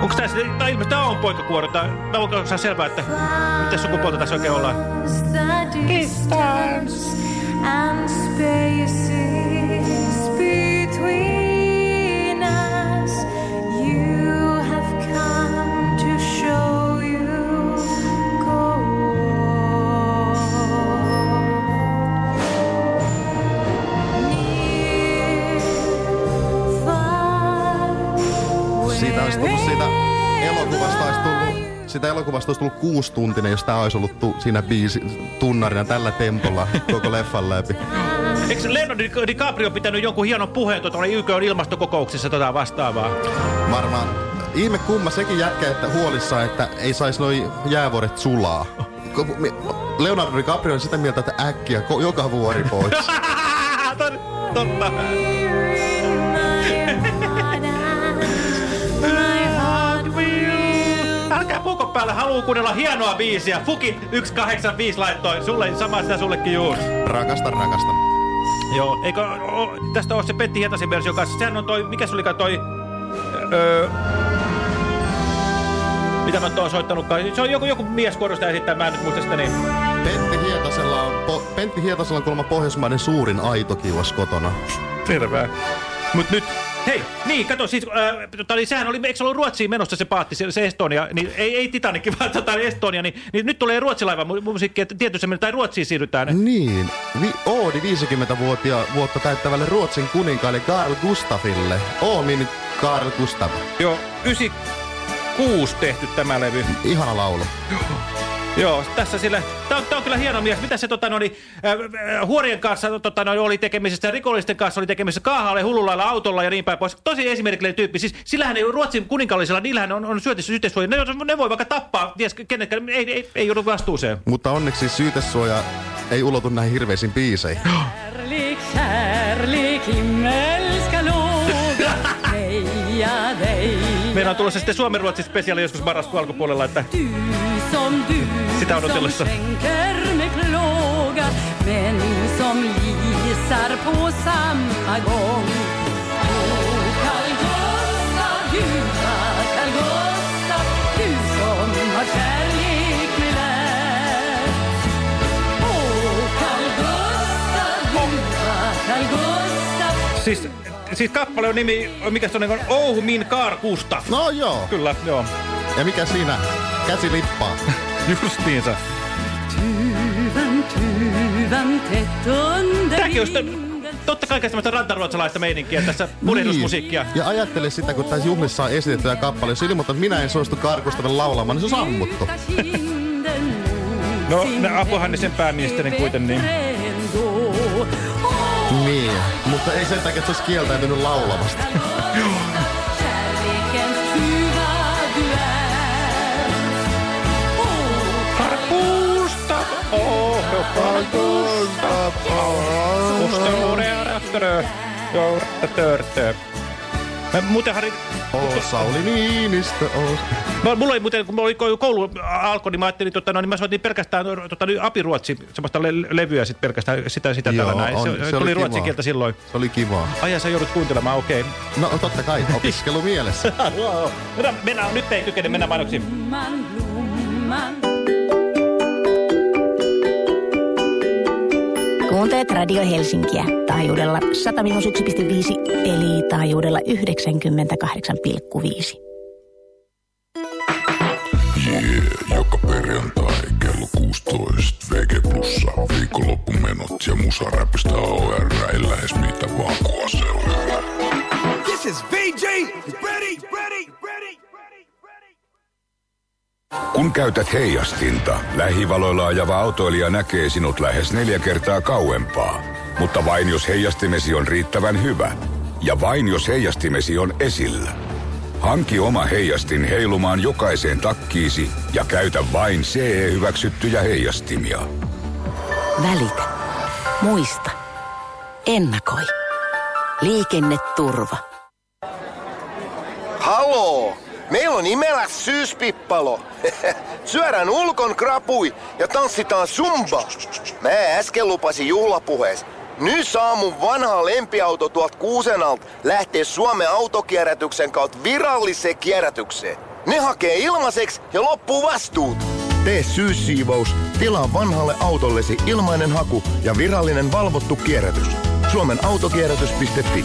Onko tää sitten, tai ilmeisesti tää on poikakuoro, tai tai onko saa selvää, että mitä sukupuolta tässä oikein ollaan? The siitä elokuvasta olisi tullut kuustuntinen, jos tää olisi ollut tu, siinä biisi tunnarina tällä tempolla koko leffan läpi. Eikö Leonardo Di- DiCaprio pitänyt jonkun hienon puheen tuolla YK ilmastokokouksessa tota vastaavaa? Varmaan ihme kumma sekin jätkä, että huolissa, että ei saisi noi jäävuoret sulaa. Leonardo DiCaprio on sitä mieltä, että äkkiä joka vuori pois. <laughs> Tot- Totta. Puukon päälle haluu kuunnella hienoa biisiä. Fuki 185 laittoi. Sulle sama sitä sullekin juuri. Rakastan, rakastan. Joo, eikö o, tästä ole se Pentti Hietasen versio kanssa? Sehän on toi, mikä se olikaan toi... Öö, mitä mä oon soittanutkaan? Se on joku, joku mies kuorosta esittää, mä en nyt muista sitä niin. Pentti Hietasella on, po, Pentti Hietasella on kuulemma Pohjoismaiden suurin aitokiuas kotona. Terve. Mut nyt, hei, niin, kato, siis, äh, tota, niin, sehän oli, eikö se ollut Ruotsiin menossa se paatti, se, se Estonia, niin, ei, ei Titanic, <laughs> vaan tota, Estonia, niin, niin, nyt tulee ruotsilaiva mu musiikki, että tietysti tai Ruotsiin siirrytään. Niin, Vi Oodi 50 vuotia, vuotta täyttävälle Ruotsin kuninkaalle Carl Gustafille. Oomin Carl Gustaf. Joo, 96 tehty tämä levy. Ihana laulu. Joo, tässä sillä, tää on, tää on kyllä hieno mies. Mitä se tota, no, niin, äh, huorien kanssa tota, no, oli tekemisissä, rikollisten kanssa oli tekemisissä, kaahaalle hullulailla autolla ja niin päin pois. Tosi esimerkillinen tyyppi. Siis, sillähän ei Ruotsin kuninkaallisella, niillähän on, on syötissä yhteissuoja. Ne, ne voi vaikka tappaa, ties kenetkään, ei, ei, ei joudu vastuuseen. Mutta onneksi syytesuoja ei ulotu näihin hirveisiin biiseihin. Låga <laughs> Heja dig Meillä on tulossa sitten Suomen-Ruotsin spesiaali joskus marraskuun alkupuolella, että Sitä odotellessa. Men som lisar på samma gång. Siis, siis kappale on nimi, mikä se on, niin Ouhu min Kar Gustaf. No joo. Kyllä, joo. Ja mikä siinä? Käsi lippaa. <laughs> Justiinsa. Tämäkin on sitten, totta kai semmoista rantaruotsalaista meininkiä tässä purjehdusmusiikkia. Niin. Ja ajattele sitä, kun tässä juhlissa on esitetty ja kappale, jos ilmoittaa, että minä en suostu Karkustavan laulamaan, niin se on sammuttu. No, ne apuhan ne sen pääministerin kuitenkin. Niin. Niin, mutta ei sen takia, että se olisi kieltäytynyt laulamasta. Gustaf, åh, Carl Gustaf, åh, Gustaf, Joo, törtö. Mä muuten Harri... Oo, Sauli Niinistö, oo. Mä, mulla ei muuten, kun oli koulu alkoi, niin mä ajattelin, tota, no, niin mä soitin pelkästään tota, niin apiruotsi, semmoista le levyä sit pelkästään sitä, sitä Joo, tällä näin. on, Se, se se tuli oli ruotsin kieltä silloin. Se oli kivaa. Ai ja sä joudut kuuntelemaan, okei. Okay. No totta kai, opiskelu <laughs> mielessä. mennään, mennään, nyt ei kykene, mennään mainoksiin. Kuuntelet Radio Helsinkiä taajuudella 101,5 eli taajuudella 98,5. Jee, joka perjantai kello 16 VG Plussa viikonloppumenot ja musaräpistä OR ei lähes mitä vaan. This is VJ. Ready, ready, ready. Kun käytät heijastinta, lähivaloilla ajava autoilija näkee sinut lähes neljä kertaa kauempaa. Mutta vain jos heijastimesi on riittävän hyvä. Ja vain jos heijastimesi on esillä. Hanki oma heijastin heilumaan jokaiseen takkiisi ja käytä vain CE-hyväksyttyjä heijastimia. Välitä. Muista. Ennakoi. Liikenneturva. Haloo! Meillä on imeläs syyspippalo. <laughs> Syödään ulkon krapui ja tanssitaan zumba. Mä äsken lupasin juhlapuhees. Nyt saa mun vanha lempiauto tuolta Kuusenalta lähtee Suomen autokierrätyksen kautta viralliseen kierrätykseen. Ne hakee ilmaiseksi ja loppuu vastuut. Tee syyssiivous, tilaa vanhalle autollesi ilmainen haku ja virallinen valvottu kierrätys. Suomen autokierrätys.fi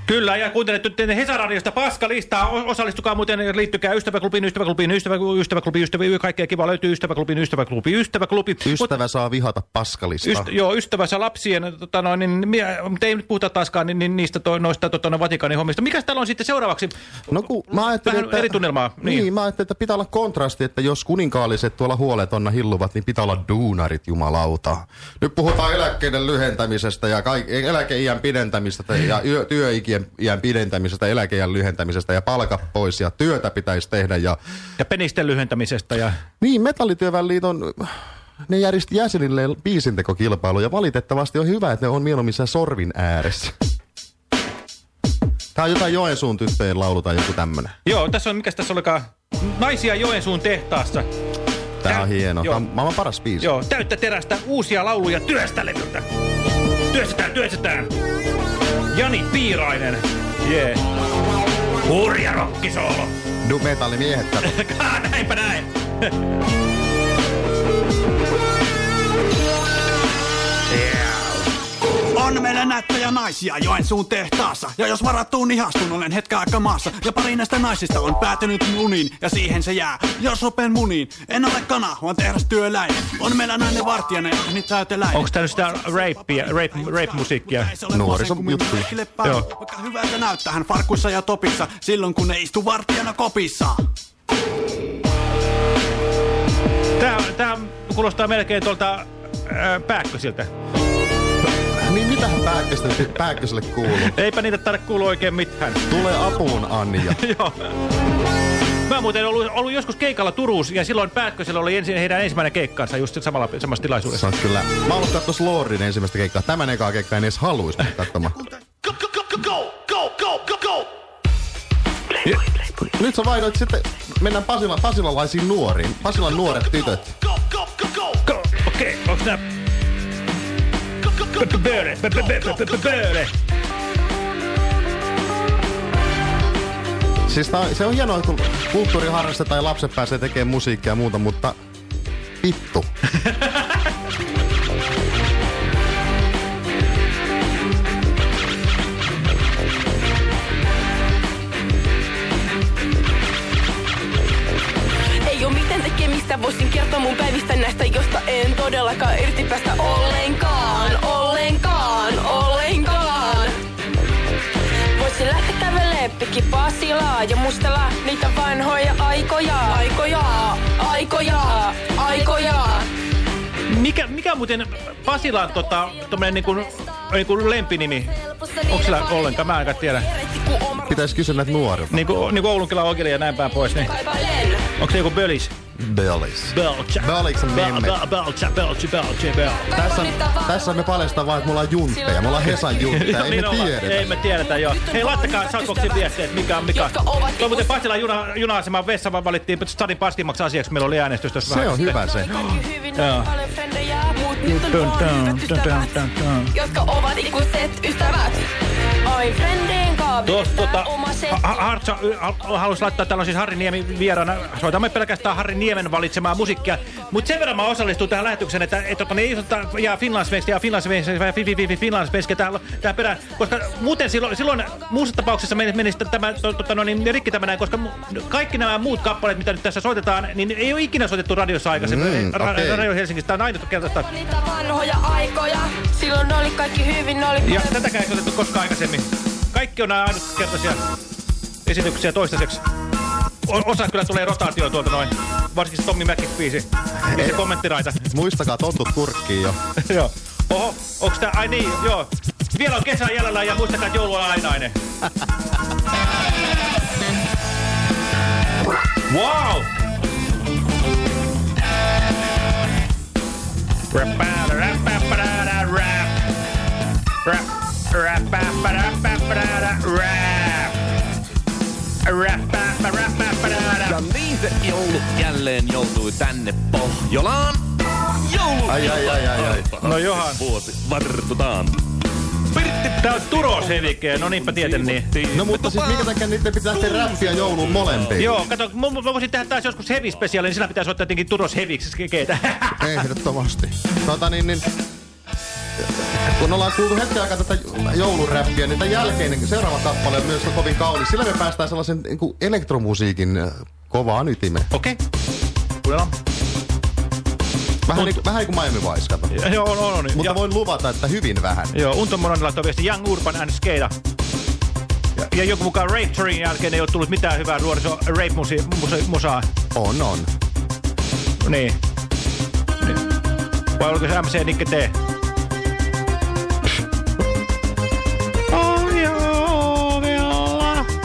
Kyllä, ja kuuntelette nyt Hesaradiosta Paskalistaa. Osallistukaa muuten, liittykää Ystäväklubiin, Ystäväklubiin, ystävä, Ystäväklubiin, ystävä, kaikkea kivaa löytyy Ystäväklubin, Ystäväklubi, Ystäväklubi. Ystävä saa vihata paskalista. Yst, joo, ystävänsä lapsien, tota noin, niin, mutta ei nyt puhuta taaskaan niin, niin niistä to, noista tota, no, Vatikanin hommista. Mikäs täällä on sitten seuraavaksi? No kun mä ajattelin, Vähän että... eri tunnelmaa. Niin. Niin. mä ajattelin, että pitää olla kontrasti, että jos kuninkaalliset tuolla huoletonna hilluvat, niin pitää olla duunarit, jumalauta. Nyt puhutaan eläkkeiden lyhentämisestä ja kaik- eläkeiän pidentämisestä ja yö, työikien iän pidentämisestä, eläkeiän lyhentämisestä ja palkat pois ja työtä pitäisi tehdä ja... Ja penisten lyhentämisestä ja... Niin, Metallityövän liiton ne järjesti jäsenille biisintekokilpailu ja valitettavasti on hyvä, että ne on mieluummin sorvin ääressä. Tää on jotain Joensuun tyttöjen laulu tai joku tämmönen. Joo, tässä on, mikäs tässä olikaan? Naisia Joensuun tehtaassa. Tää on hieno. Joo. Tää on maailman paras biisi. Joo, täyttä terästä, uusia lauluja työstä levyltä. Työstetään, työstetään. Jani Piirainen. Jee. Yeah. Hurja rokkisoolo. Du metallimiehet. <laughs> Näinpä näin. <laughs> On meillä nättejä naisia Joensuun tehtaassa. Ja jos varattuun ihastun, olen hetken aika maassa. Ja pari näistä naisista on päätynyt muniin, ja siihen se jää. Jos rupen muniin, en ole kana, vaan tehdastyöläinen. On meillä nainen vartijana ja niin täyteläinen. Onks tää nyt sitä rapea, rape, rape-musiikkia? Nuorisojuttuja. Joo. Vaikka hyvältä näyttää hän farkuissa ja topissa, silloin kun ne istu vartijana kopissa. Tää, tää kuulostaa melkein tuolta äh, Pääkkösiltä. Niin mitähän Pääkköselle, Pääkköselle kuuluu? Eipä niitä tarvitse kuulua oikein mitään. Tule apuun, Anja. Joo. Mä oon muuten ollut, ollut joskus keikalla Turussa ja silloin Pääkkösellä oli ensin, heidän ensimmäinen keikkansa just samalla, samassa tilaisuudessa. Sä kyllä. Mä oon katsoa Lordin ensimmäistä keikkaa. Tämän ekaa keikkaa en edes haluis mennä katsomaan. Go, go, go, go, go, go, go, go! Nyt sä vaihdoit sitten, mennään Pasila, pasilalaisiin nuoriin. Pasilan nuoret tytöt. Okei, onks nää... Siis tää, on- se on hienoa, kun kulttuuri harrastetaan ja lapset pääsee tekemään musiikkia ja muuta, mutta vittu. Ei tekemistä, voisin kertoa mun päivistä näistä, josta en todellakaan irti päästä ollenkaan, pitkin Pasilaa ja muistella niitä vanhoja aikoja, aikoja, aikoja, aikoja. Mikä, mikä muuten Pasilan tota, tommonen niinku, niinku lempinimi? Onko sillä ollenkaan? Mä en aika tiedä. Pitäis kysyä näitä nuorilta. Niinku, niinku Oulun kylän Ogeli ja näin päin pois. Niin. Onko se joku Bölis? Belcha, Belcha, Belcha, Belcha. Tässä, tässä me paljastaa vaan, että me ollaan juntteja. Me ollaan Hesan juntteja. <laughs> Ei niin me ollaan. tiedetä. Ei me tiedetä, joo. Hei, laittakaa Sakoksin viestiä, että mikä on mikä. Tuo muuten Pasilan juna, juna-aseman vessa vaan valittiin Stadin paskimmaksi asiaksi. Meillä oli äänestys tuossa Se on hyvä se. Joo. On ystävät, jotka ovat ikuiset ystävät. Oi kaavi, Tuossa tota, Hartsa halusi laittaa, täällä on siis Harri Niemi vieraana. Soitamme pelkästään Harri Niemen valitsemaa musiikkia. Mutta sen verran mä osallistuin tähän lähetykseen, että et, tota, niin isota, ja Finlandsvenska ja Finlandsvenska ja fi- fi- fi- fi- Finlandsvenska tähän, tähän perään. Koska muuten silloin, silloin muussa tapauksessa meni, meni sitten tämä to, tota, no, niin, rikki tämä näin, koska kaikki nämä muut kappaleet, mitä nyt tässä soitetaan, niin ei ole ikinä soitettu radiossa aikaisemmin. Mm, Ra- okei. Radio Helsingistä, tämä on ainut kertaista. Niitä vanhoja aikoja, silloin oli kaikki hyvin, oli Ja tätäkään ei soitettu koskaan aikaisemmin. Kaikki on ainutkertaisia esityksiä toistaiseksi. O- osa kyllä tulee rotaatioon tuolta noin. Varsinkin Tommi Mäkis biisi. Ja se kommenttiraita. Muistakaa tontut kurkkiin jo. joo. Oho, onks tää? Ai niin, joo. Vielä on kesä jäljellä ja muistakaa, että joulu on ainainen. wow! Rappada, rappada, rap. Rap, rappada, rappada, Ja niin se joulu jälleen joutui tänne Pohjolaan. Joulu! Ai, ai, ai, ai, ai. No Johan. Vuosi vartutaan. Tää on Turos Hevikkeen, no niinpä tieten niin. No mutta siis minkä takia niiden pitää tehdä räppiä joulun molempiin? Joo, kato, mä, mä voisin tehdä taas joskus heavy special, niin sillä pitäisi ottaa jotenkin Turos Heviksi keitä. Ehdottomasti. Tota niin, niin kun ollaan kuultu hetken aikaa tätä jouluräppiä, niin tämän jälkeen niin seuraava kappale on myös kovin kaunis. Sillä me päästään sellaisen niin kuin elektromusiikin äh, kovaan ytimeen. Okei. Kuunnellaan. Vähän, niin, vähän niin kuin Miami Vice, kato. Joo, on, on, on. Mutta Ja- voin luvata, että hyvin vähän. Joo, Unto Monon laittoi viesti Young Urban and Skeda. Ja, ja joku mukaan Rape Tourin jälkeen ei ole tullut mitään hyvää nuoriso rape-musaa. On, on. Niin. niin. Vai oliko se MC Nikke T?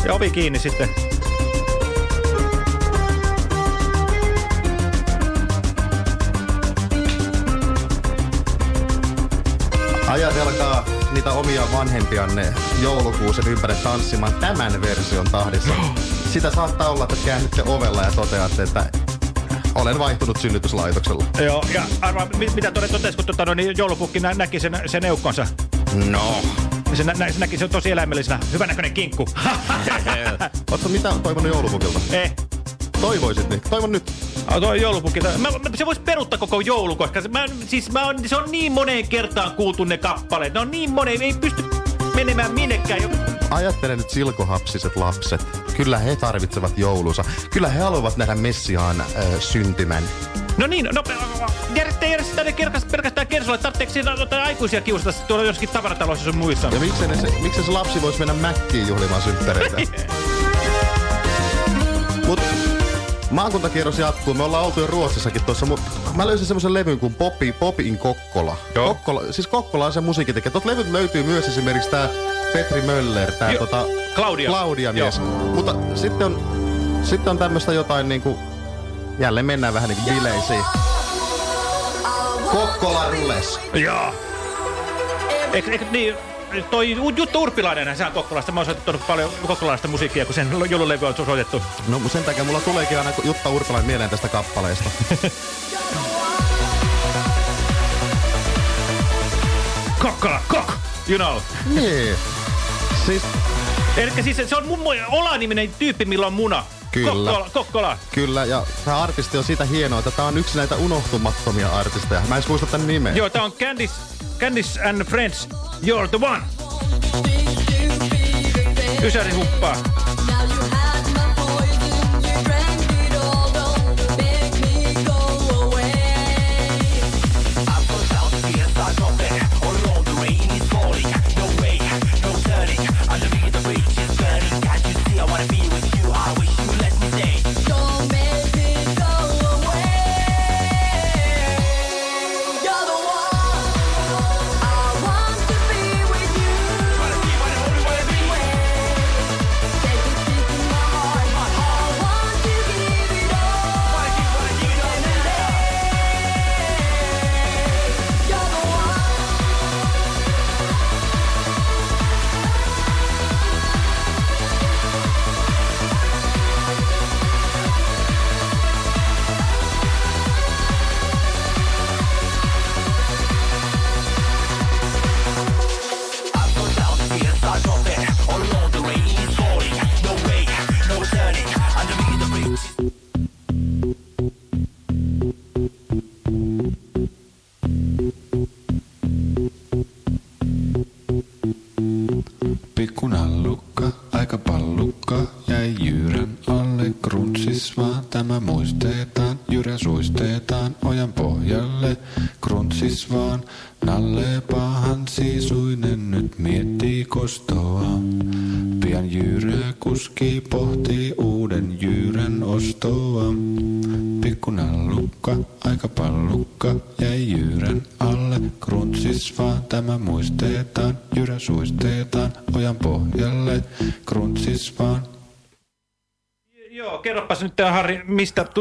Ja ovi kiinni sitten. Ajatelkaa niitä omia vanhempianne joulukuusen ympärille tanssimaan tämän version tahdissa. <gasps> Sitä saattaa olla, että käännytte ovella ja toteatte, että olen vaihtunut synnytyslaitoksella. Joo, ja arvaa, mit mitä todet totesi, kun tuota, no, niin joulupukki nä näki sen, sen eukkonsa? No, se, nä se näki sen tosi eläimellisenä. Hyvänäköinen kinkku. <laughs> Oletko mitä toivonut joulupukilta? Eh. Toivoisit niin? Toivon nyt. Ah, toi joulupukilta. Mä, mä, se voisi peruttaa koko joulu, koska se, mä, siis mä on, se on niin moneen kertaan kuultu ne kappaleet. Ne on niin moneen, ei pysty menemään minnekään. Ajattele nyt silkohapsiset lapset. Kyllä he tarvitsevat joulunsa. Kyllä he haluavat nähdä Messiaan äh, syntymän. No niin, no järjestetään järjestetään ne kerkas, pelkästään kersolle. Tarvitseeko siinä aikuisia kiusata tuolla jossakin tavarataloissa sun muissa? Ja miksi se, miksi se lapsi voisi mennä mäkkiin juhlimaan synttäreitä? <laughs> Mut maakuntakierros jatkuu. Me ollaan oltu jo Ruotsissakin tuossa, mutta mä löysin semmoisen levyn kuin Popi, Popin Kokkola. Joo. Kokkola. Siis Kokkola on se musiikintekijä. Tuot levyt löytyy myös esimerkiksi tää Petri Möller, tää Jo, tota... Claudia. Claudia mies. Mutta sitten on, sitten on tämmöistä jotain niinku... Jälleen mennään vähän niinku bileisiin. Kokkola Rules. Joo. Eikö, eikö niin, toi Jutta Urpilainen, sehän on Kokkolasta. Mä oon soittanut paljon kokkolaista musiikkia, kun sen joululevy on soitettu. No sen takia mulla tuleekin aina Jutta Urpilainen mieleen tästä kappaleesta. <laughs> Kokkola, kok, you know. Niin. Siis... Elikkä siis se on mun Ola-niminen tyyppi, millä on muna. Kyllä. Kokkola, Kokkola. Kyllä, ja tämä artisti on siitä hienoa, että tämä on yksi näitä unohtumattomia artisteja. Mä en muista tämän nimeä. Joo, tää on Candice, Candice and Friends, You're the One. Ysäri huppaa.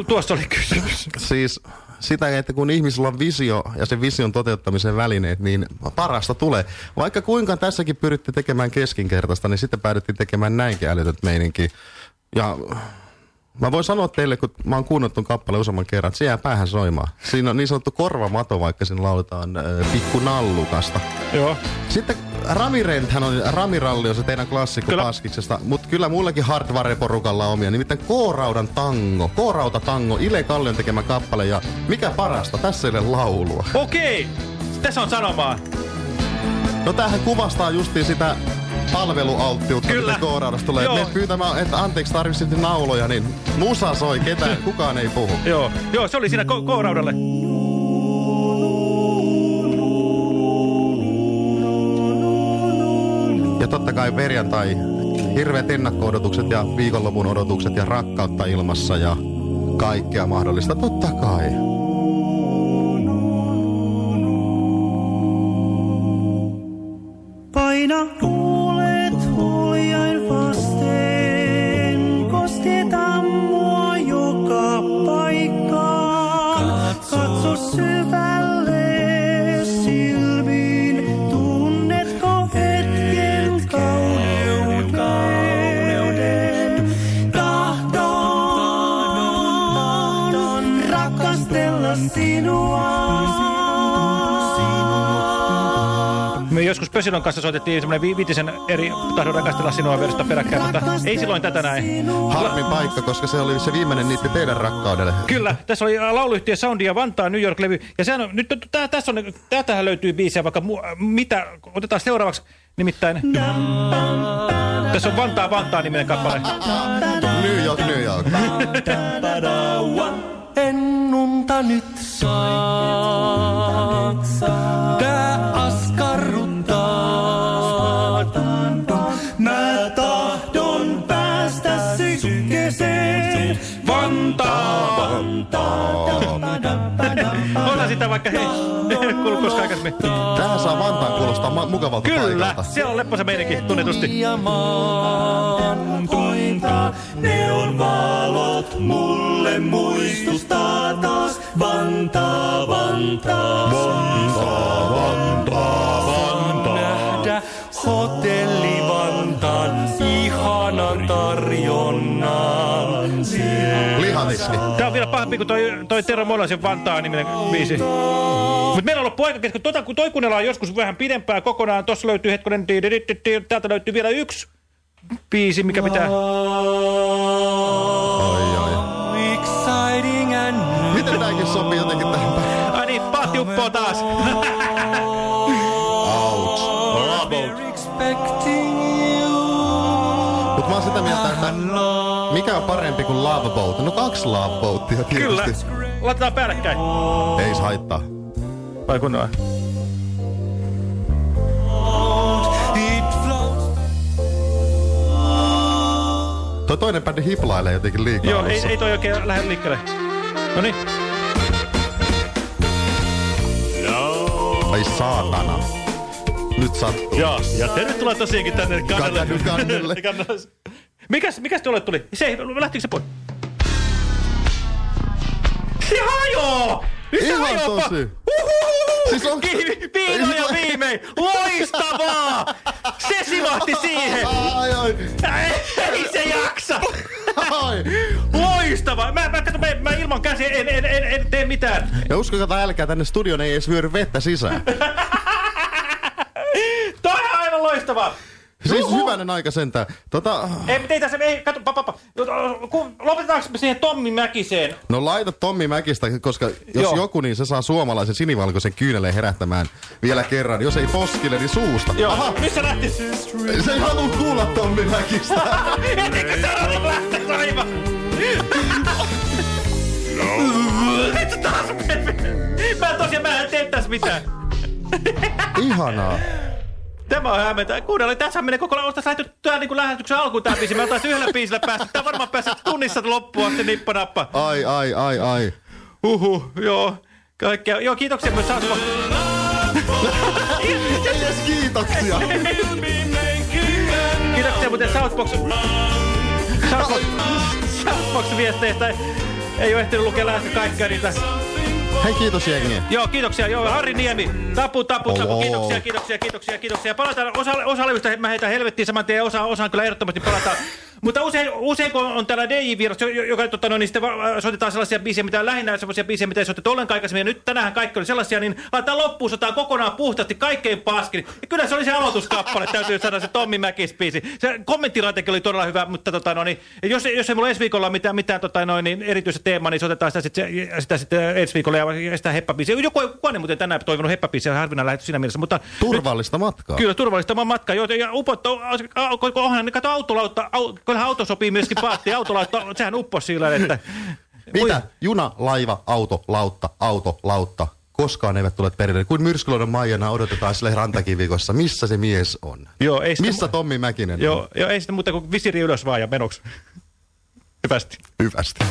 Tuossa oli kysymys? Siis sitä, että kun ihmisillä on visio ja sen vision toteuttamisen välineet, niin parasta tulee. Vaikka kuinka tässäkin pyritte tekemään keskinkertaista, niin sitten päädyttiin tekemään näinkin älytön meininki. Ja mä voin sanoa teille, kun mä oon kuunnellut ton kappaleen useamman kerran, että se jää päähän soimaan. Siinä on niin sanottu korvamato, vaikka siinä lauletaan äh, pikku nallukasta. Joo. Sitten Rami Renthän on, Rami Ralli on se teidän klassikko kyllä. Paskiksesta, mutta kyllä mullakin Hardware-porukalla omia, nimittäin K-raudan tango, K-rauta tango, Ile Kallion tekemä kappale ja mikä parasta, tässä ei ole laulua. Okei, tässä on sanomaa. No tämähän kuvastaa justiin sitä palvelualttiutta, Kyllä. mitä K-raudasta tulee. Joo. Me pyytämään, että anteeksi tarvitsit nauloja, niin musa soi, ketään, kukaan ei puhu. Joo, joo, se oli siinä ko K-raudalle. Ja totta kai perjantai, hirveät ennakko-odotukset ja viikonlopun odotukset ja rakkautta ilmassa ja kaikkea mahdollista, totta kai. Joskus Pösilon kanssa soitettiin semmoinen vi viitisen eri tahdon rakastella sinua versta peräkkäin, mutta ei silloin tätä näin. Harmin paikka, koska se oli se viimeinen niitti teidän rakkaudelle. Kyllä, tässä oli lauluyhtiö Soundi ja Vantaa New York-levy. Ja sehän on, nyt tää, tässä on, täältähän löytyy biisejä vaikka mu, mitä, otetaan seuraavaksi nimittäin. Tässä on Vantaa Vantaa niminen kappale. New York, New York. En unta nyt saa, Vantaa, Vantaa. Onhan sitä vaikka hei, <laughs> kuulu koskaan aikaisemmin. Tähän saa Vantaan kuulostaa ma- mukavalta Kyllä, paikalta. se on lepposa meininki tunnetusti. Ja maan poika, ne on valot mulle muistuttaa taas Vantaa, Vantaa. Vantaa, Vantaa, Vantaa. Nähdä hotelli Vantaan ihanan tarjonnan. Lihatiski. Tää on vielä pahempi kuin toi, toi Tero Molaisen Vantaa niminen biisi. Mutta meillä on loppu aika kesken. Tota, kun toi kuunnellaan joskus vähän pidempään kokonaan, tossa löytyy hetkonen, di- täältä löytyy vielä yksi biisi, mikä pitää... Miten tääkin sopii jotenkin tähän päin? Ai niin, pahti uppoo taas. <laughs> Mikä on parempi kuin Love Boat? No kaksi Love Boatia Kyllä, tietysti. laitetaan päällekkäin. Ei se haittaa. Vai kun flows. Toi toinen bändi hiplailee jotenkin liikaa. Joo, ei, ei toi oikein lähde liikkeelle. No niin. Ai saatana. Nyt sattuu. Joo, ja tervetuloa tosiaankin tänne kannelle. Kannelle, <laughs> kannelle. Mikäs, mikäs tuolle tuli? Se ei, lähtikö se pois? Se hajoo! Nyt se Ihan hajoaa! tosi. Uhuhu! Siis on- Vihdoin ja viimein! Loistavaa! Se simahti siihen! Ai, ai. Ei se jaksa! ai. Loistavaa! Mä, mä, kato, mä, mä ilman käsiä en, en, en, en tee mitään. Ja uskokaa tai älkää, tänne studioon ei edes vyöry vettä sisään. <laughs> Toi on aivan loistavaa! Siis Juhu! hyvänen aika sentään. Tota, Ei, ei tässä, ei, kato, pa, pa, pa. Kun, lopetetaanko me siihen Tommi Mäkiseen? no laita Tommi Mäkistä, koska jos Joo. joku, niin se saa suomalaisen sinivalkoisen kyyneleen herättämään vielä kerran. Jos ei poskille, niin suusta. Joo, Aha, se lähti. se ei halua kuulla Tommi Mäkistä. <laughs> Etikö se on lähtäisi aivan? <laughs> Nyt taas Mä en tosiaan, mä en tee tässä mitään. Ihanaa. Tämä on hämmentä. Kuunnelle, tässä menee koko ajan. Olisi lähdetty tää niin lähetyksen alkuun tää biisi. Me oltaisiin yhdellä biisillä päästy. Tää varmaan päässyt tunnissa loppuun asti nippanappa. Ai, ai, ai, ai. Huhu, joo. Kaikkea. Joo, kiitoksia myös <laughs> Saaspo. Ei edes kiitoksia. Kiitoksia muuten Southbox... Southbox... Southbox-viesteistä. Ei ole ehtinyt lukea lähes kaikkia niitä. Hei, kiitos jengi. Joo, kiitoksia. Joo, Harri Niemi. Tapu, tapu, tapu. Oo. Kiitoksia, kiitoksia, kiitoksia, kiitoksia. Palataan osa, osa levystä, mä heitän helvettiin saman tien, osa, osaan kyllä ehdottomasti palataan. Mutta usein, usein kun on täällä DJ-vieras, joka tota, no, niin sitten va- soitetaan sellaisia biisejä, mitä lähinnä sellaisia biisejä, mitä ei soitettu ollenkaan aikaisemmin. Ja nyt tänään kaikki oli sellaisia, niin laitetaan loppuun sotaan kokonaan puhtaasti kaikkein paskin. Ja kyllä se oli se aloituskappale, täytyy sanoa se Tommi Mäkis-biisi. Se kommenttiraitekin oli todella hyvä, mutta tota, no, niin, jos, jos ei mulla ensi viikolla mitään, mitään tota, no, niin erityistä teemaa, niin soitetaan sitä sitten sitä, sitä ensi viikolla ja, sitä heppabiisiä. Joku, kukaan ei muuten tänään toivonut heppabiisiä, harvinainen lähetys siinä mielessä, mutta Turvallista matkaa. Kyllä, turvallista matkaa. Joo, ja upotto, onhan, kato autolautta, au, kyllähän auto sopii myöskin paattiin. Autolautta, sehän upposi sillä, että... Mitä? Juna, laiva, auto, lautta, auto, lautta. Koskaan eivät tule perille. Kuin myrskyloiden Maijana odotetaan sille rantakivikossa. Missä se mies on? Joo, ei sitä Missä Tommi Mäkinen Joo, on? joo, ei sitä muuta kuin visiri ylös vaan ja menoksi. Hyvästi. Hyvästi.